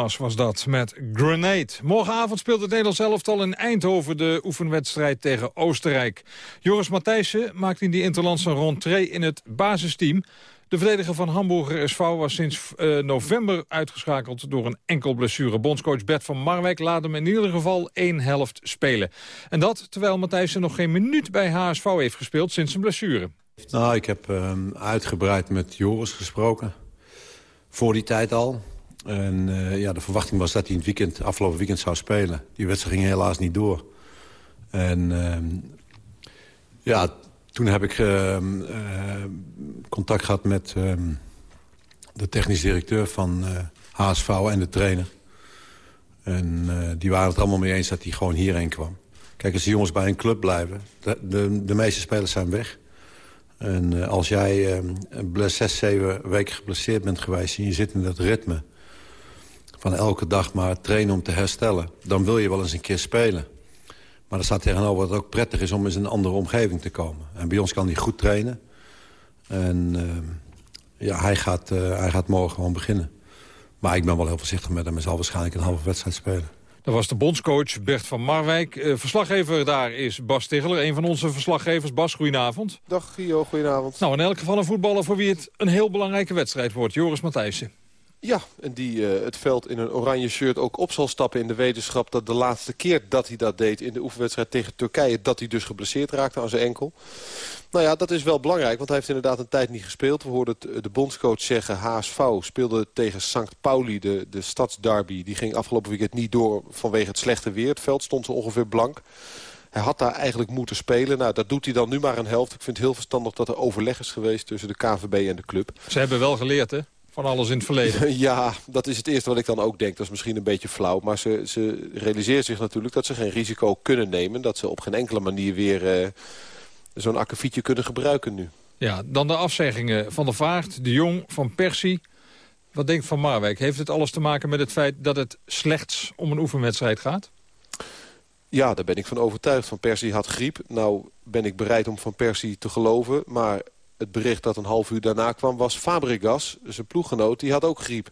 Was dat met Grenade. Morgenavond speelt het Nederlands elftal in Eindhoven de oefenwedstrijd tegen Oostenrijk. Joris Matthijssen maakt in die interland zijn rentree in het basisteam. De verdediger van Hamburger SV was sinds eh, november uitgeschakeld door een enkel blessure. Bondscoach Bert van Marwijk laat hem in ieder geval één helft spelen. En dat terwijl Matthijssen nog geen minuut bij HSV heeft gespeeld sinds zijn blessure. Nou, ik heb ehm, uitgebreid met Joris gesproken. Voor die tijd al. En eh, ja, de verwachting was dat hij in het weekend, afgelopen weekend zou spelen. Die wedstrijd ging helaas niet door. En ehm, ja, toen heb ik ehm, eh, contact gehad met ehm, de technisch directeur van eh, HSV en de trainer. En eh, die waren het allemaal mee eens dat hij gewoon hierheen kwam. Kijk, als de jongens bij een club blijven, de, de, de meeste spelers zijn weg. En eh, als jij zes, zeven weken geblesseerd bent geweest... en je zit in dat ritme van elke dag maar trainen om te herstellen... dan wil je wel eens een keer spelen. Maar er staat tegenover dat het ook prettig is om eens in een andere omgeving te komen. En bij ons kan hij goed trainen. En ehm, ja, hij gaat, eh, hij gaat morgen gewoon beginnen. Maar ik ben wel heel voorzichtig met hem. Hij zal waarschijnlijk een halve wedstrijd spelen. Dat was de bondscoach Bert van Marwijk. Eh, verslaggever daar is Bas Tegeler, een van onze verslaggevers. Bas, goedenavond. Dag Gio, goedenavond. Nou, in elk geval een voetballer voor wie het een heel belangrijke wedstrijd wordt. Joris Matthijssen. Ja, en die eh, het veld in een oranje shirt ook op zal stappen in de wetenschap... dat de laatste keer dat hij dat deed in de oefenwedstrijd tegen Turkije... dat hij dus geblesseerd raakte aan zijn enkel. Nou ja, dat is wel belangrijk, want hij heeft inderdaad een tijd niet gespeeld. We hoorden eh, de bondscoach zeggen, HSV speelde tegen St. Pauli, de, de stadsderby. Die ging afgelopen weekend niet door vanwege het slechte weer. Het veld stond zo ongeveer blank. Hij had daar eigenlijk moeten spelen. Nou, dat doet hij dan nu maar een helft. Ik vind het heel verstandig dat er overleg is geweest tussen de KVB en de club. Ze hebben wel geleerd, hè? Van alles in het verleden. Ja, dat is het eerste wat ik dan ook denk. Dat is misschien een beetje flauw. Maar ze, ze realiseert zich natuurlijk dat ze geen risico kunnen nemen. Dat ze op geen enkele manier weer eh, zo'n akkefietje kunnen gebruiken nu. Ja, dan de afzeggingen van de Vaart, de Jong, van Persie. Wat denkt Van Marwijk? Heeft het alles te maken met het feit dat het slechts om een oefenwedstrijd gaat? Ja, daar ben ik van overtuigd. Van Persie had griep. Nou ben ik bereid om Van Persie te geloven. Maar het bericht dat een half uur daarna kwam was Fabregas, zijn ploeggenoot, die had ook griep.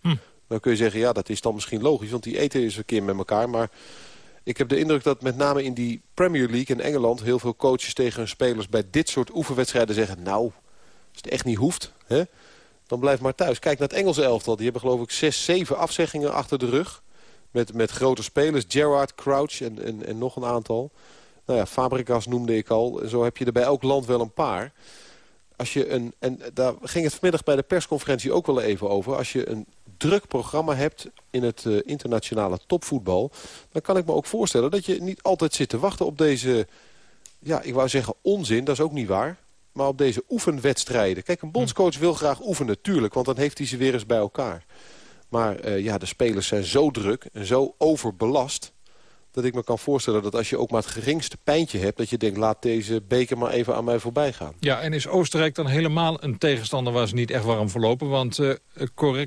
Dan kun je zeggen, ja, dat is dan misschien logisch, want die eten eens een keer met elkaar. Maar ik heb de indruk dat met name in die Premier League in Engeland... heel veel coaches tegen hun spelers bij dit soort oefenwedstrijden zeggen... nou, als het echt niet hoeft, hè, dan blijf maar thuis. Kijk naar het Engelse elftal. Die hebben geloof ik zes, zeven afzeggingen achter de rug. Met, met grote spelers, Gerrard, Crouch en, en, en nog een aantal. Nou ja, Fabregas noemde ik al. Zo heb je er bij elk land wel een paar als je een, en daar ging het vanmiddag bij de persconferentie ook wel even over. Als je een druk programma hebt in het uh, internationale topvoetbal... dan kan ik me ook voorstellen dat je niet altijd zit te wachten op deze... ja, ik wou zeggen onzin, dat is ook niet waar... maar op deze oefenwedstrijden. Kijk, een bondscoach wil graag oefenen, tuurlijk... want dan heeft hij ze weer eens bij elkaar. Maar uh, ja, de spelers zijn zo druk en zo overbelast dat ik me kan voorstellen dat als je ook maar het geringste pijntje hebt... dat je denkt, laat deze beker maar even aan mij voorbij gaan. Ja, en is Oostenrijk dan helemaal een tegenstander waar ze niet echt warm voor lopen? Want uh,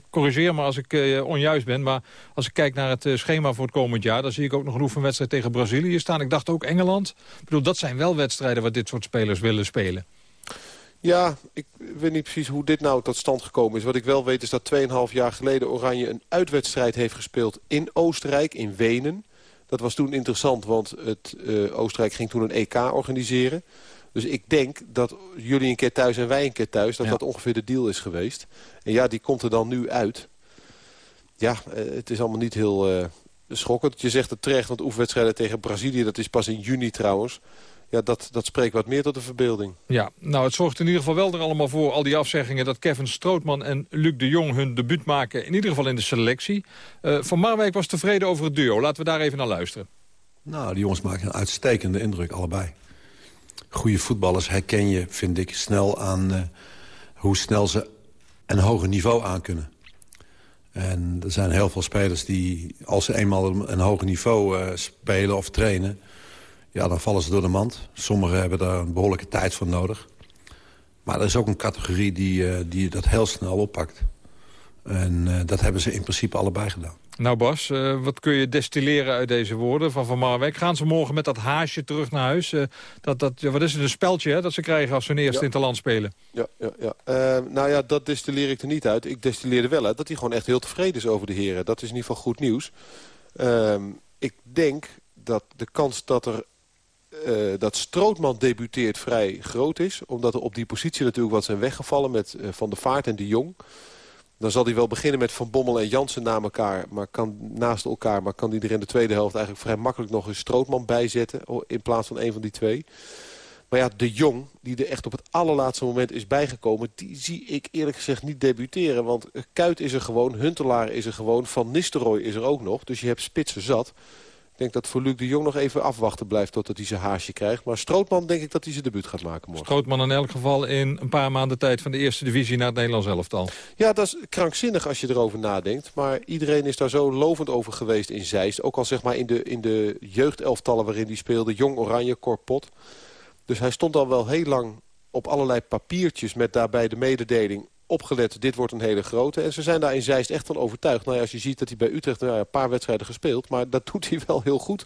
corrigeer me als ik uh, onjuist ben... maar als ik kijk naar het uh, schema voor het komend jaar... dan zie ik ook nog een oefenwedstrijd tegen Brazilië staan. Ik dacht ook Engeland. Ik bedoel, dat zijn wel wedstrijden waar dit soort spelers willen spelen. Ja, ik weet niet precies hoe dit nou tot stand gekomen is. Wat ik wel weet is dat 2,5 jaar geleden Oranje een uitwedstrijd heeft gespeeld in Oostenrijk, in Wenen. Dat was toen interessant, want het, uh, Oostenrijk ging toen een EK organiseren. Dus ik denk dat jullie een keer thuis en wij een keer thuis... dat ja. dat ongeveer de deal is geweest. En ja, die komt er dan nu uit. Ja, uh, het is allemaal niet heel uh, schokkend. Je zegt het terecht, want oefenwedstrijden tegen Brazilië... dat is pas in juni trouwens ja, dat, dat spreekt wat meer tot de verbeelding. Ja, nou het zorgt in ieder geval wel er allemaal voor, al die afzeggingen... dat Kevin Strootman en Luc de Jong hun debuut maken, in ieder geval in de selectie. Uh, Van Marwijk was tevreden over het duo. Laten we daar even naar luisteren. Nou, die jongens maken een uitstekende indruk, allebei. Goede voetballers herken je, vind ik, snel aan uh, hoe snel ze een hoger niveau aan kunnen. En er zijn heel veel spelers die, als ze eenmaal een hoger niveau uh, spelen of trainen ja, dan vallen ze door de mand. Sommigen hebben daar een behoorlijke tijd voor nodig. Maar er is ook een categorie die, uh, die dat heel snel oppakt. En uh, dat hebben ze in principe allebei gedaan. Nou Bas, uh, wat kun je destilleren uit deze woorden van Van Marwijk? Gaan ze morgen met dat haasje terug naar huis? Uh, dat, dat, wat is het, een speltje hè, dat ze krijgen als ze hun eerste ja. interland spelen? Ja, ja, ja. Uh, nou ja, dat destilleer ik er niet uit. Ik destilleerde wel uit dat hij gewoon echt heel tevreden is over de heren. Dat is in ieder geval goed nieuws. Ehm, ik denk dat de kans dat er uh, dat Strootman debuteert vrij groot is. Omdat er op die positie natuurlijk wat zijn weggevallen met uh, Van der Vaart en de Jong. Dan zal hij wel beginnen met Van Bommel en Jansen na elkaar, maar kan, naast elkaar. Maar kan hij er in de tweede helft eigenlijk vrij makkelijk nog een Strootman bijzetten. In plaats van een van die twee. Maar ja, de Jong, die er echt op het allerlaatste moment is bijgekomen... die zie ik eerlijk gezegd niet debuteren. Want Kuit is er gewoon, Huntelaar is er gewoon, Van Nistelrooy is er ook nog. Dus je hebt spitsen zat. Ik denk dat voor Luc de Jong nog even afwachten blijft totdat hij zijn haasje krijgt. Maar Strootman denk ik dat hij zijn debuut gaat maken morgen. Strootman in elk geval in een paar maanden tijd van de eerste divisie naar het Nederlands elftal. Ja, dat is krankzinnig als je erover nadenkt. Maar iedereen is daar zo lovend over geweest in Zeist. Ook al zeg maar in de, in de jeugdelftallen waarin hij speelde. Jong Oranje, Korpot. Dus hij stond al wel heel lang op allerlei papiertjes met daarbij de mededeling opgelet, dit wordt een hele grote. En ze zijn daar in Zeist echt van overtuigd. Nou ja, als je ziet dat hij bij Utrecht nou ja, een paar wedstrijden gespeeld... maar dat doet hij wel heel goed.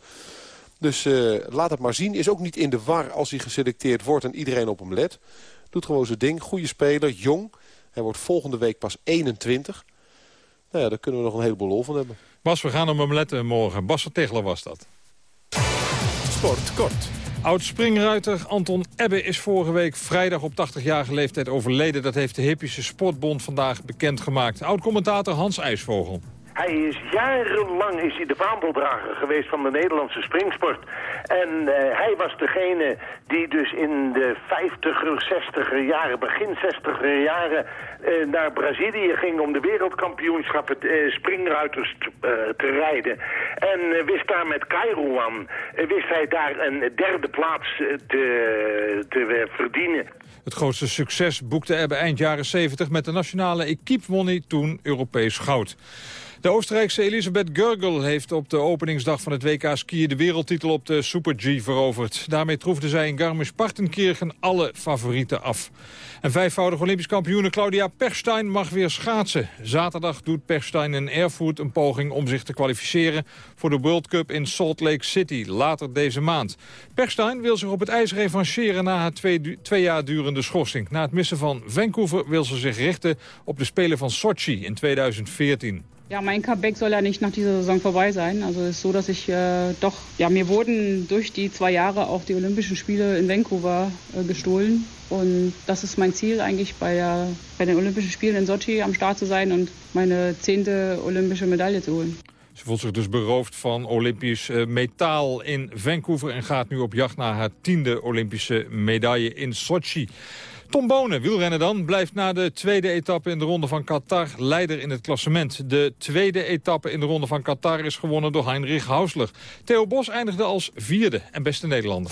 Dus uh, laat het maar zien. Is ook niet in de war als hij geselecteerd wordt en iedereen op hem let. Doet gewoon zijn ding. Goede speler, jong. Hij wordt volgende week pas 21. Nou ja, daar kunnen we nog een heleboel lol van hebben. Bas, we gaan op hem letten morgen. Bas van Tegelen was dat. Sport kort. Oud-springruiter Anton Ebbe is vorige week vrijdag op 80-jarige leeftijd overleden. Dat heeft de Hippische Sportbond vandaag bekendgemaakt. Oud-commentator Hans IJsvogel. Hij is jarenlang is hij de vaandeldrager geweest van de Nederlandse springsport. En uh, hij was degene die dus in de 50er, 60er jaren, begin 60er jaren... Uh, naar Brazilië ging om de wereldkampioenschappen uh, springruiters te rijden. En wist daar met Kairouan, wist hij daar een derde plaats te, te verdienen. Het grootste succes boekte Ebbe eind jaren 70 met de nationale equipe won hij toen Europees goud. De Oostenrijkse Elisabeth Gurgel heeft op de openingsdag van het WK skiën de wereldtitel op de Super G veroverd. Daarmee troefde zij in Garmisch-Partenkirchen alle favorieten af. En vijfvoudig Olympisch kampioene Claudia Perstein mag weer schaatsen. Zaterdag doet Perstein in Erfurt een poging om zich te kwalificeren voor de World Cup in Salt Lake City later deze maand. Perstein wil zich op het ijs revancheren na haar twee, twee jaar durende schorsing. Na het missen van Vancouver wil ze zich richten op de Spelen van Sochi in 2014. Ja, mein Comeback soll ja nicht nach dieser Saison vorbei sein. Also es ist so, dass ich äh, doch, ja, mir wurden durch die zwei Jahre auch die Olympischen Spiele in Vancouver äh, gestohlen. Und das ist mein Ziel eigentlich bei, der, bei den Olympischen Spielen in Sochi am Start zu sein und meine zehnte olympische Medaille zu holen. Ze voelt zich dus beroofd van Olympisch uh, metaal in Vancouver... en gaat nu op jacht naar haar tiende Olympische medaille in Sochi. Tom Bonen, wielrennen dan, blijft na de tweede etappe in de Ronde van Qatar leider in het klassement. De tweede etappe in de Ronde van Qatar is gewonnen door Heinrich Hausler. Theo Bos eindigde als vierde en beste Nederlander.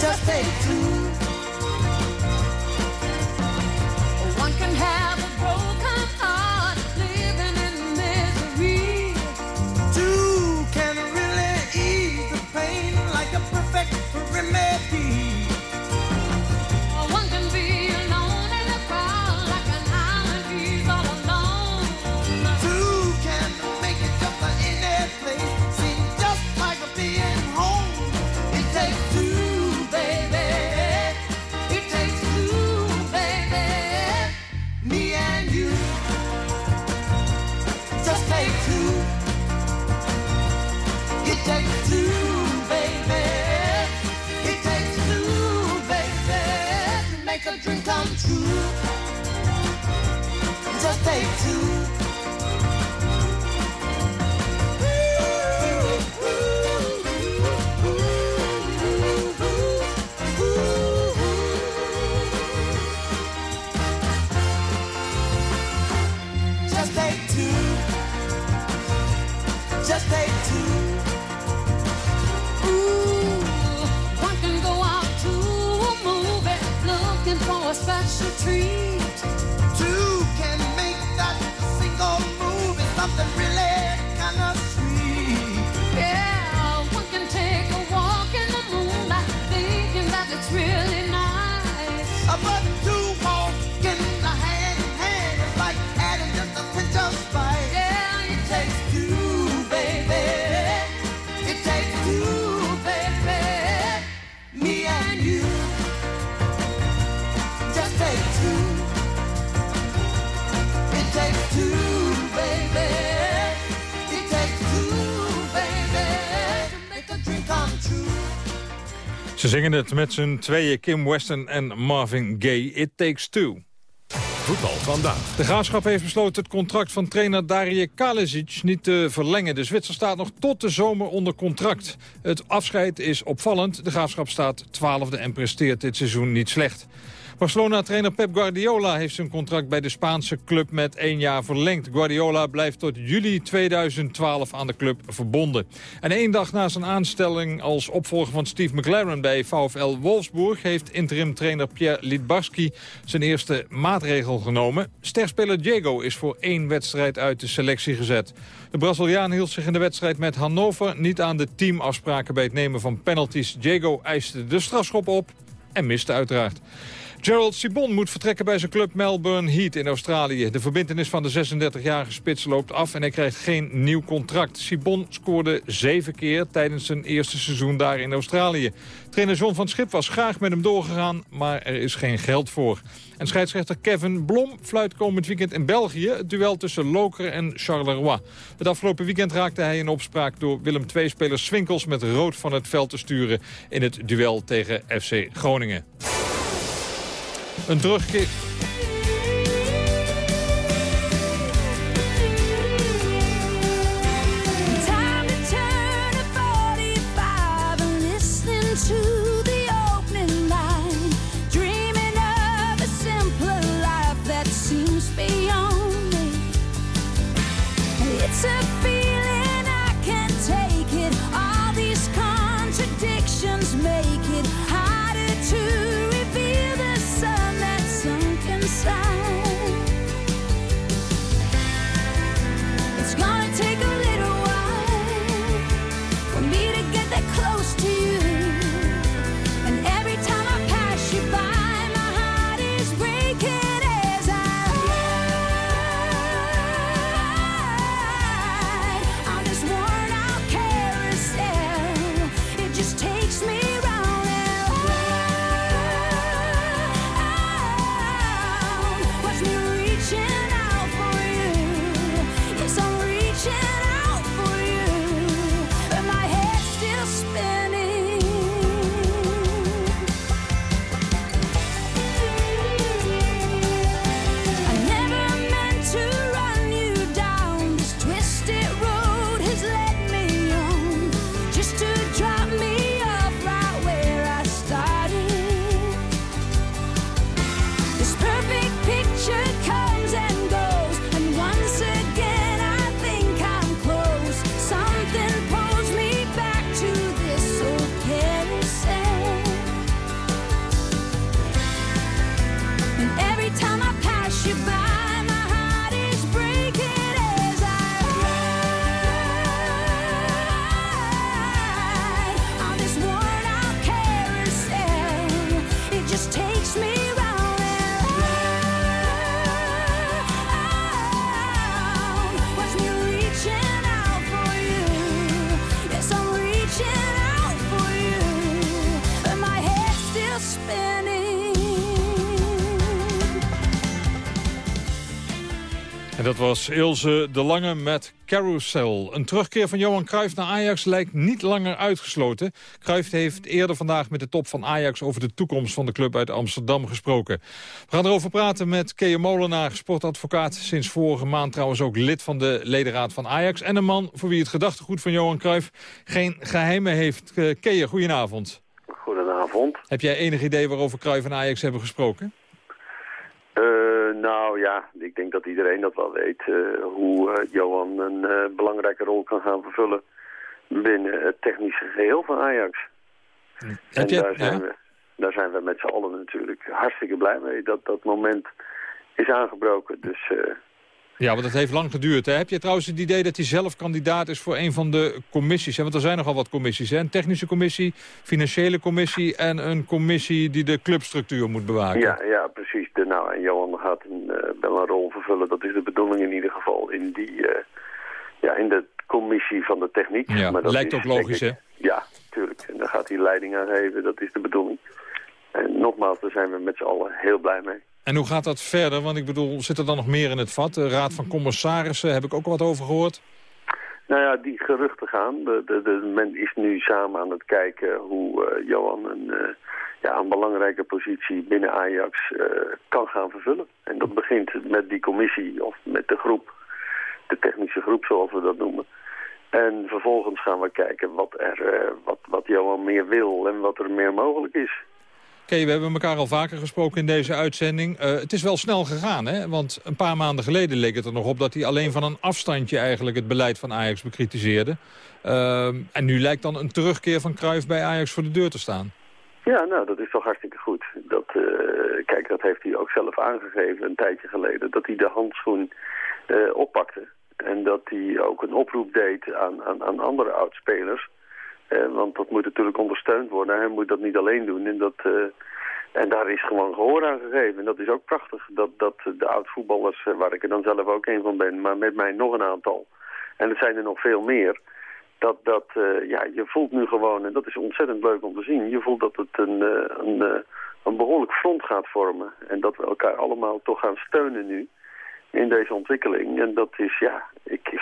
just take two. One can have a broken heart living in misery. Two can really ease the pain like a perfect remedy. you. Just take two. It takes two, baby. It takes two, baby. to Make a dream come true. Just take two. Ooh, one can go out to a movie looking for a special treat. Two can make single movie something really kind of sweet. Yeah, one can take a walk in the moonlight thinking that it's really nice. Ze zingen het met z'n tweeën, Kim Weston en Marvin Gaye. It Takes Two. Voetbal vandaag. De Graafschap heeft besloten het contract van trainer Darije Kalesic niet te verlengen. De Zwitser staat nog tot de zomer onder contract. Het afscheid is opvallend. De Graafschap staat twaalfde en presteert dit seizoen niet slecht. Barcelona-trainer Pep Guardiola heeft zijn contract bij de Spaanse club met één jaar verlengd. Guardiola blijft tot juli 2012 aan de club verbonden. En één dag na zijn aanstelling als opvolger van Steve McLaren bij VfL Wolfsburg... heeft interim-trainer Pierre Lidbarski zijn eerste maatregel genomen. Sterspeler Diego is voor één wedstrijd uit de selectie gezet. De Braziliaan hield zich in de wedstrijd met Hannover niet aan de teamafspraken bij het nemen van penalties. Diego eiste de strafschop op en miste uiteraard. Gerald Sibon moet vertrekken bij zijn club Melbourne Heat in Australië. De verbindenis van de 36-jarige spits loopt af en hij krijgt geen nieuw contract. Sibon scoorde zeven keer tijdens zijn eerste seizoen daar in Australië. Trainer John van Schip was graag met hem doorgegaan, maar er is geen geld voor. En scheidsrechter Kevin Blom fluit komend weekend in België... het duel tussen Lokeren en Charleroi. Het afgelopen weekend raakte hij in opspraak door Willem II-speler Swinkels... met rood van het veld te sturen in het duel tegen FC Groningen. Een terugkeer... was Ilse de Lange met Carousel. Een terugkeer van Johan Cruijff naar Ajax lijkt niet langer uitgesloten. Cruijff heeft eerder vandaag met de top van Ajax... over de toekomst van de club uit Amsterdam gesproken. We gaan erover praten met Kees Molenaar, sportadvocaat... sinds vorige maand trouwens ook lid van de ledenraad van Ajax... en een man voor wie het gedachtegoed van Johan Cruijff geen geheimen heeft. Uh, Kees, goedenavond. Goedenavond. Heb jij enig idee waarover Cruijff en Ajax hebben gesproken? Uh, nou ja, ik denk dat iedereen dat wel weet. Uh, hoe uh, Johan een belangrijke rol kan gaan vervullen binnen het technische geheel van Ajax. Heb en je, daar, zijn ja? we, daar zijn we met z'n allen natuurlijk hartstikke blij mee dat dat moment is aangebroken. Dus Ja, want het heeft lang geduurd. Hè? Heb je trouwens het idee dat hij zelf kandidaat is voor een van de commissies? Hè? Want er zijn nogal wat commissies. Hè? Een technische commissie, financiële commissie en een commissie die de clubstructuur moet bewaken. Ja, ja precies. De, nou, en Johan gaat een, eh, wel een rol vervullen. Dat is de bedoeling in ieder geval in, die, eh, ja, in de commissie van de techniek. Ja, Maar dat lijkt is, ook logisch, ik- hè? Ja, tuurlijk. En daar gaat hij leiding aan geven. Dat is de bedoeling. En nogmaals, daar zijn we met z'n allen heel blij mee. En hoe gaat dat verder? Want ik bedoel, zit er dan nog meer in het vat? De Raad van Commissarissen, heb ik ook wat over gehoord. Nou ja, die geruchten gaan. De, de, men is nu samen aan het kijken hoe eh, Johan een, eh, ja, een belangrijke positie binnen Ajax eh, kan gaan vervullen. En dat begint met die commissie of met de groep, de technische groep zoals we dat noemen. En vervolgens gaan we kijken wat, er, wat, wat Johan meer wil en wat er meer mogelijk is. Oké, we hebben elkaar al vaker gesproken in deze uitzending. Eh, het is wel snel gegaan, hè? Want een paar maanden geleden leek het er nog op... dat hij alleen van een afstandje eigenlijk het beleid van Ajax bekritiseerde. Ehm, en nu lijkt dan een terugkeer van Cruijff bij Ajax voor de deur te staan. Ja, nou, dat is toch hartstikke goed. Dat, eh, kijk, dat heeft hij ook zelf aangegeven een tijdje geleden. Dat hij de handschoen eh, oppakte. En dat hij ook een oproep deed aan, aan, aan andere oudspelers. Eh, want dat moet natuurlijk ondersteund worden. Hij moet dat niet alleen doen. En, dat, eh, en daar is gewoon gehoor aan gegeven. En dat is ook prachtig. Dat, dat de oud-voetballers, eh, waar ik er dan zelf ook een van ben, maar met mij nog een aantal. En het zijn er nog veel meer. Dat, dat ja, je voelt nu gewoon, en dat is ontzettend leuk om te zien. Je voelt dat het een, een, een behoorlijk front gaat vormen. En dat we elkaar allemaal toch gaan steunen nu in deze ontwikkeling. En dat is, ja,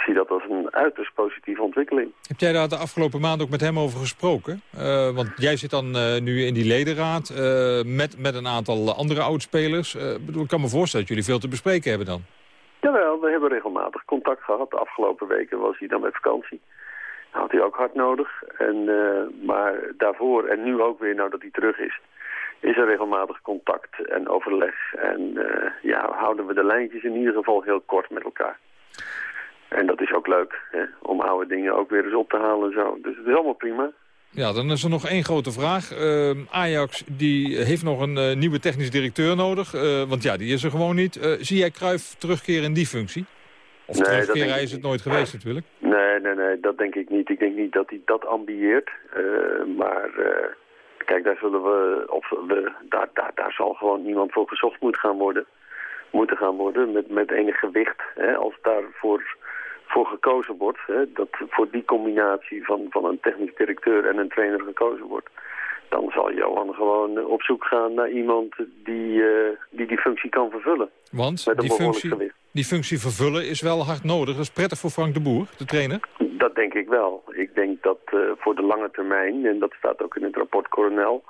zie dat als een uiterst positieve ontwikkeling. Heb jij daar de afgelopen maand ook met hem over gesproken? Eh, want jij zit dan eh, nu in die ledenraad eh, met, met een aantal andere oudspelers. Ik bedoel, ik kan me voorstellen dat jullie veel te bespreken hebben dan. Jawel, we hebben regelmatig contact gehad. De afgelopen weken was hij dan met vakantie. Had hij ook hard nodig. En, maar daarvoor en nu ook weer, nou dat hij terug is, is er regelmatig contact en overleg. En ja, houden we de lijntjes in ieder geval heel kort met elkaar. En dat is ook leuk, hè, om oude dingen ook weer eens op te halen en zo. Dus het is allemaal prima. Ja, dan is er nog één grote vraag. Eh, Ajax die heeft nog een eh, nieuwe technisch directeur nodig. eh, want ja, die is er gewoon niet. Eh, zie jij Cruijff terugkeren in die functie? Of Nee, dat terugkeren, hij is het nooit geweest natuurlijk. Nee, nee, nee, dat denk ik niet. Ik denk niet dat hij dat ambieert. Maar kijk, daar zullen we, of we daar, daar, daar zal gewoon iemand voor gezocht moeten gaan worden. Moeten gaan worden met, met enig gewicht. Hè, als daarvoor voor gekozen wordt. Hè, dat voor die combinatie van, van een technisch directeur en een trainer gekozen wordt. Dan zal Johan gewoon eh, op zoek gaan naar iemand die eh, die, die functie kan vervullen. Want die functie, gewicht. die functie vervullen is wel hard nodig. Dat is prettig voor Frank de Boer, de trainer. Dat denk ik wel. Ik denk dat eh, voor de lange termijn, en dat staat ook in het rapport Coronel...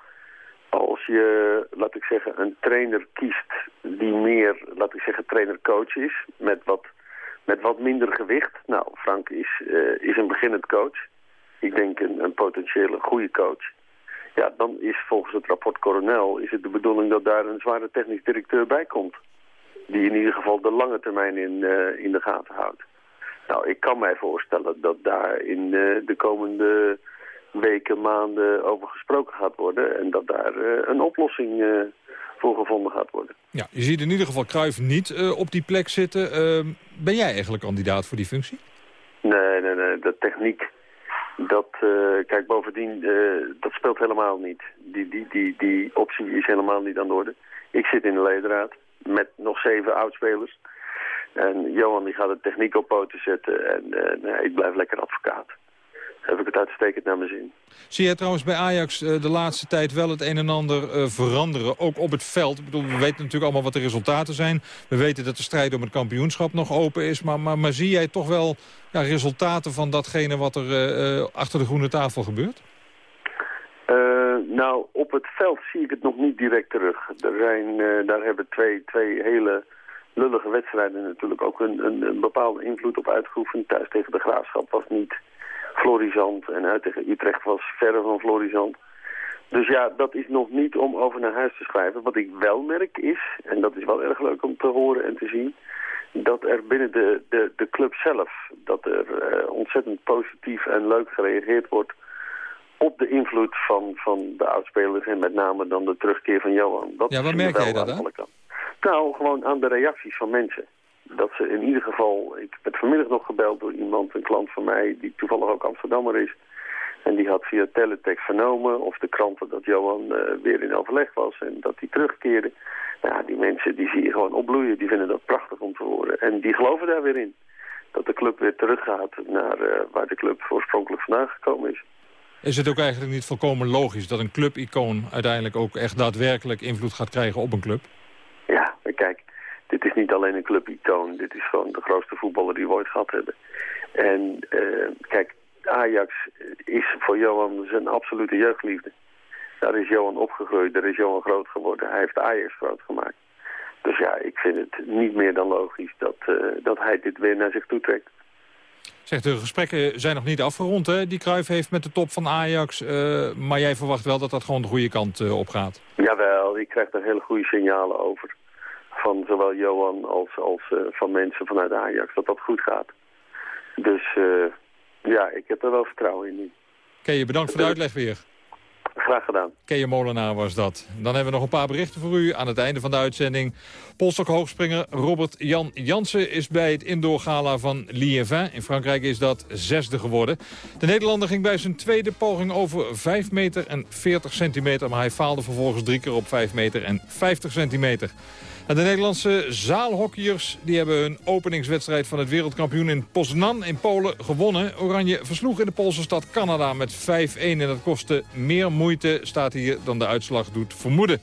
als je, laat ik zeggen, een trainer kiest die meer, laat ik zeggen, trainer-coach is... met wat, met wat minder gewicht. Nou, Frank is, eh, is een beginnend coach. Ik denk een, een potentiële goede coach. Ja, dan is volgens het rapport Coronel is het de bedoeling dat daar een zware technisch directeur bij komt. Die in ieder geval de lange termijn in, eh, in de gaten houdt. Nou, ik kan mij voorstellen dat daar in eh, de komende weken, maanden over gesproken gaat worden. En dat daar een oplossing voor gevonden gaat worden. Ja, je ziet in ieder geval Cruijff niet eh, op die plek zitten. Eh, ben jij eigenlijk kandidaat voor die functie? Nee, nee, nee. De techniek, dat, eh, kijk, bovendien, eh, dat speelt helemaal niet. Die, die, die, die optie is helemaal niet aan de orde. Ik zit in de ledenraad met nog zeven oudspelers. En Johan die gaat de techniek op poten zetten en nee, ik blijf lekker advocaat. Heb ik het uitstekend naar mijn zin. Zie jij trouwens bij Ajax eh, de laatste tijd wel het een en ander eh, veranderen, ook op het veld? Ik bedoel, we weten natuurlijk allemaal wat de resultaten zijn. We weten dat de strijd om het kampioenschap nog open is. Maar, maar, maar zie jij toch wel ja, resultaten van datgene wat er eh, achter de groene tafel gebeurt? Nou, op het veld zie ik het nog niet direct terug. Er zijn, daar hebben twee, twee hele lullige wedstrijden natuurlijk ook een, een, een bepaalde invloed op uitgeoefend. Thuis tegen de Graafschap was niet florisant en uit tegen Utrecht was verre van florisant. Dus ja, dat is nog niet om over naar huis te schrijven. Wat ik wel merk is, en dat is wel erg leuk om te horen en te zien... dat er binnen de, de, de club zelf, dat er eh, ontzettend positief en leuk gereageerd wordt op de invloed van, van de oudspelers en met name dan de terugkeer van Johan. Dat Ja, je merk jij dat aan aan? alle kanten. Nou, gewoon aan de reacties van mensen. Dat ze in ieder geval... Ik werd vanmiddag nog gebeld door iemand, een klant van mij... die toevallig ook Amsterdammer is. En die had via teletext vernomen of de kranten dat Johan eh, weer in overleg was... en dat hij terugkeerde. Nou, die mensen die zie je gewoon opbloeien. Die vinden dat prachtig om te horen. En die geloven daar weer in. Dat de club weer teruggaat naar eh, waar de club oorspronkelijk vandaan gekomen is. Is het ook eigenlijk niet volkomen logisch dat een clubicoon uiteindelijk ook echt daadwerkelijk invloed gaat krijgen op een club? Ja, kijk, dit is niet alleen een clubicoon. Dit is gewoon de grootste voetballer die we ooit gehad hebben. En eh, kijk, Ajax is voor Johan zijn absolute jeugdliefde. Daar is Johan opgegroeid, daar is Johan groot geworden. Hij heeft Ajax groot gemaakt. Dus ja, ik vind het niet meer dan logisch dat, eh, dat hij dit weer naar zich toe trekt. Zegt, de gesprekken zijn nog niet afgerond, hè? Die Cruijff heeft met de top van Ajax. eh, maar jij verwacht wel dat dat gewoon de goede kant op gaat. Jawel, ik krijg daar hele goede signalen over. Van zowel Johan als, als eh, van mensen vanuit Ajax, dat dat goed gaat. Dus eh, ja, ik heb er wel vertrouwen in nu. Kees, bedankt voor de uitleg weer. Graag gedaan. Kees Molenaar was dat. Dan hebben we nog een paar berichten voor u aan het einde van de uitzending. Polstok-hoogspringer Robert Jan Jansen is bij het indoorgala van Liévin. In Frankrijk is dat zesde geworden. De Nederlander ging bij zijn tweede poging over 5 meter en 40 centimeter. Maar hij faalde vervolgens drie keer op 5 meter en 50 centimeter. De Nederlandse zaalhockeyers die hebben hun openingswedstrijd van het wereldkampioen in Poznan in Polen gewonnen. Oranje versloeg in de Poolse stad Canada met 5-1 en dat kostte meer moeite, staat hier, dan de uitslag doet vermoeden.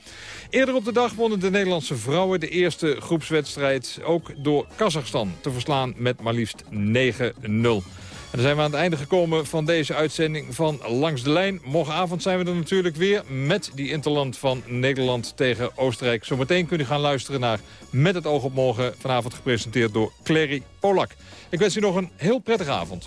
Eerder op de dag wonnen de Nederlandse vrouwen de eerste groepswedstrijd ook door Kazachstan te verslaan met maar liefst 9-0. Dan zijn we aan het einde gekomen van deze uitzending van Langs de Lijn. Morgenavond zijn we er natuurlijk weer met die interland van Nederland tegen Oostenrijk. Zometeen kunt u gaan luisteren naar Met het oog op morgen. Vanavond gepresenteerd door Clary Polak. Ik wens u nog een heel prettige avond.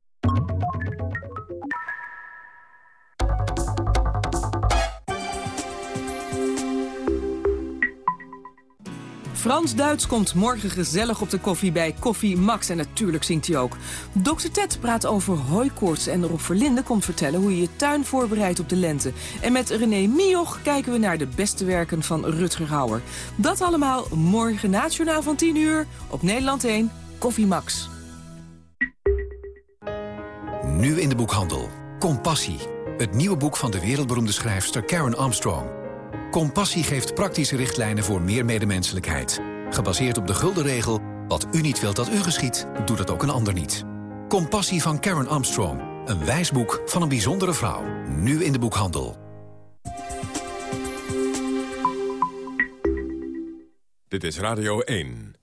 Frans-Duits komt morgen gezellig op de koffie bij Koffie Max. En natuurlijk zingt hij ook. Dr. Ted praat over hooikoorts. En Rob Verlinde komt vertellen hoe je je tuin voorbereidt op de lente. En met René Mioch kijken we naar de beste werken van Rutger Hauer. Dat allemaal morgen na het journaal van 10 uur op Nederland 1 Koffie Max. Nu in de boekhandel. Compassie. Het nieuwe boek van de wereldberoemde schrijfster Karen Armstrong. Compassie geeft praktische richtlijnen voor meer medemenselijkheid. Gebaseerd op de gulden regel... wat u niet wilt dat u geschiet, doet het ook een ander niet. Compassie van Karen Armstrong. Een wijsboek van een bijzondere vrouw. Nu in de boekhandel. Dit is Radio 1.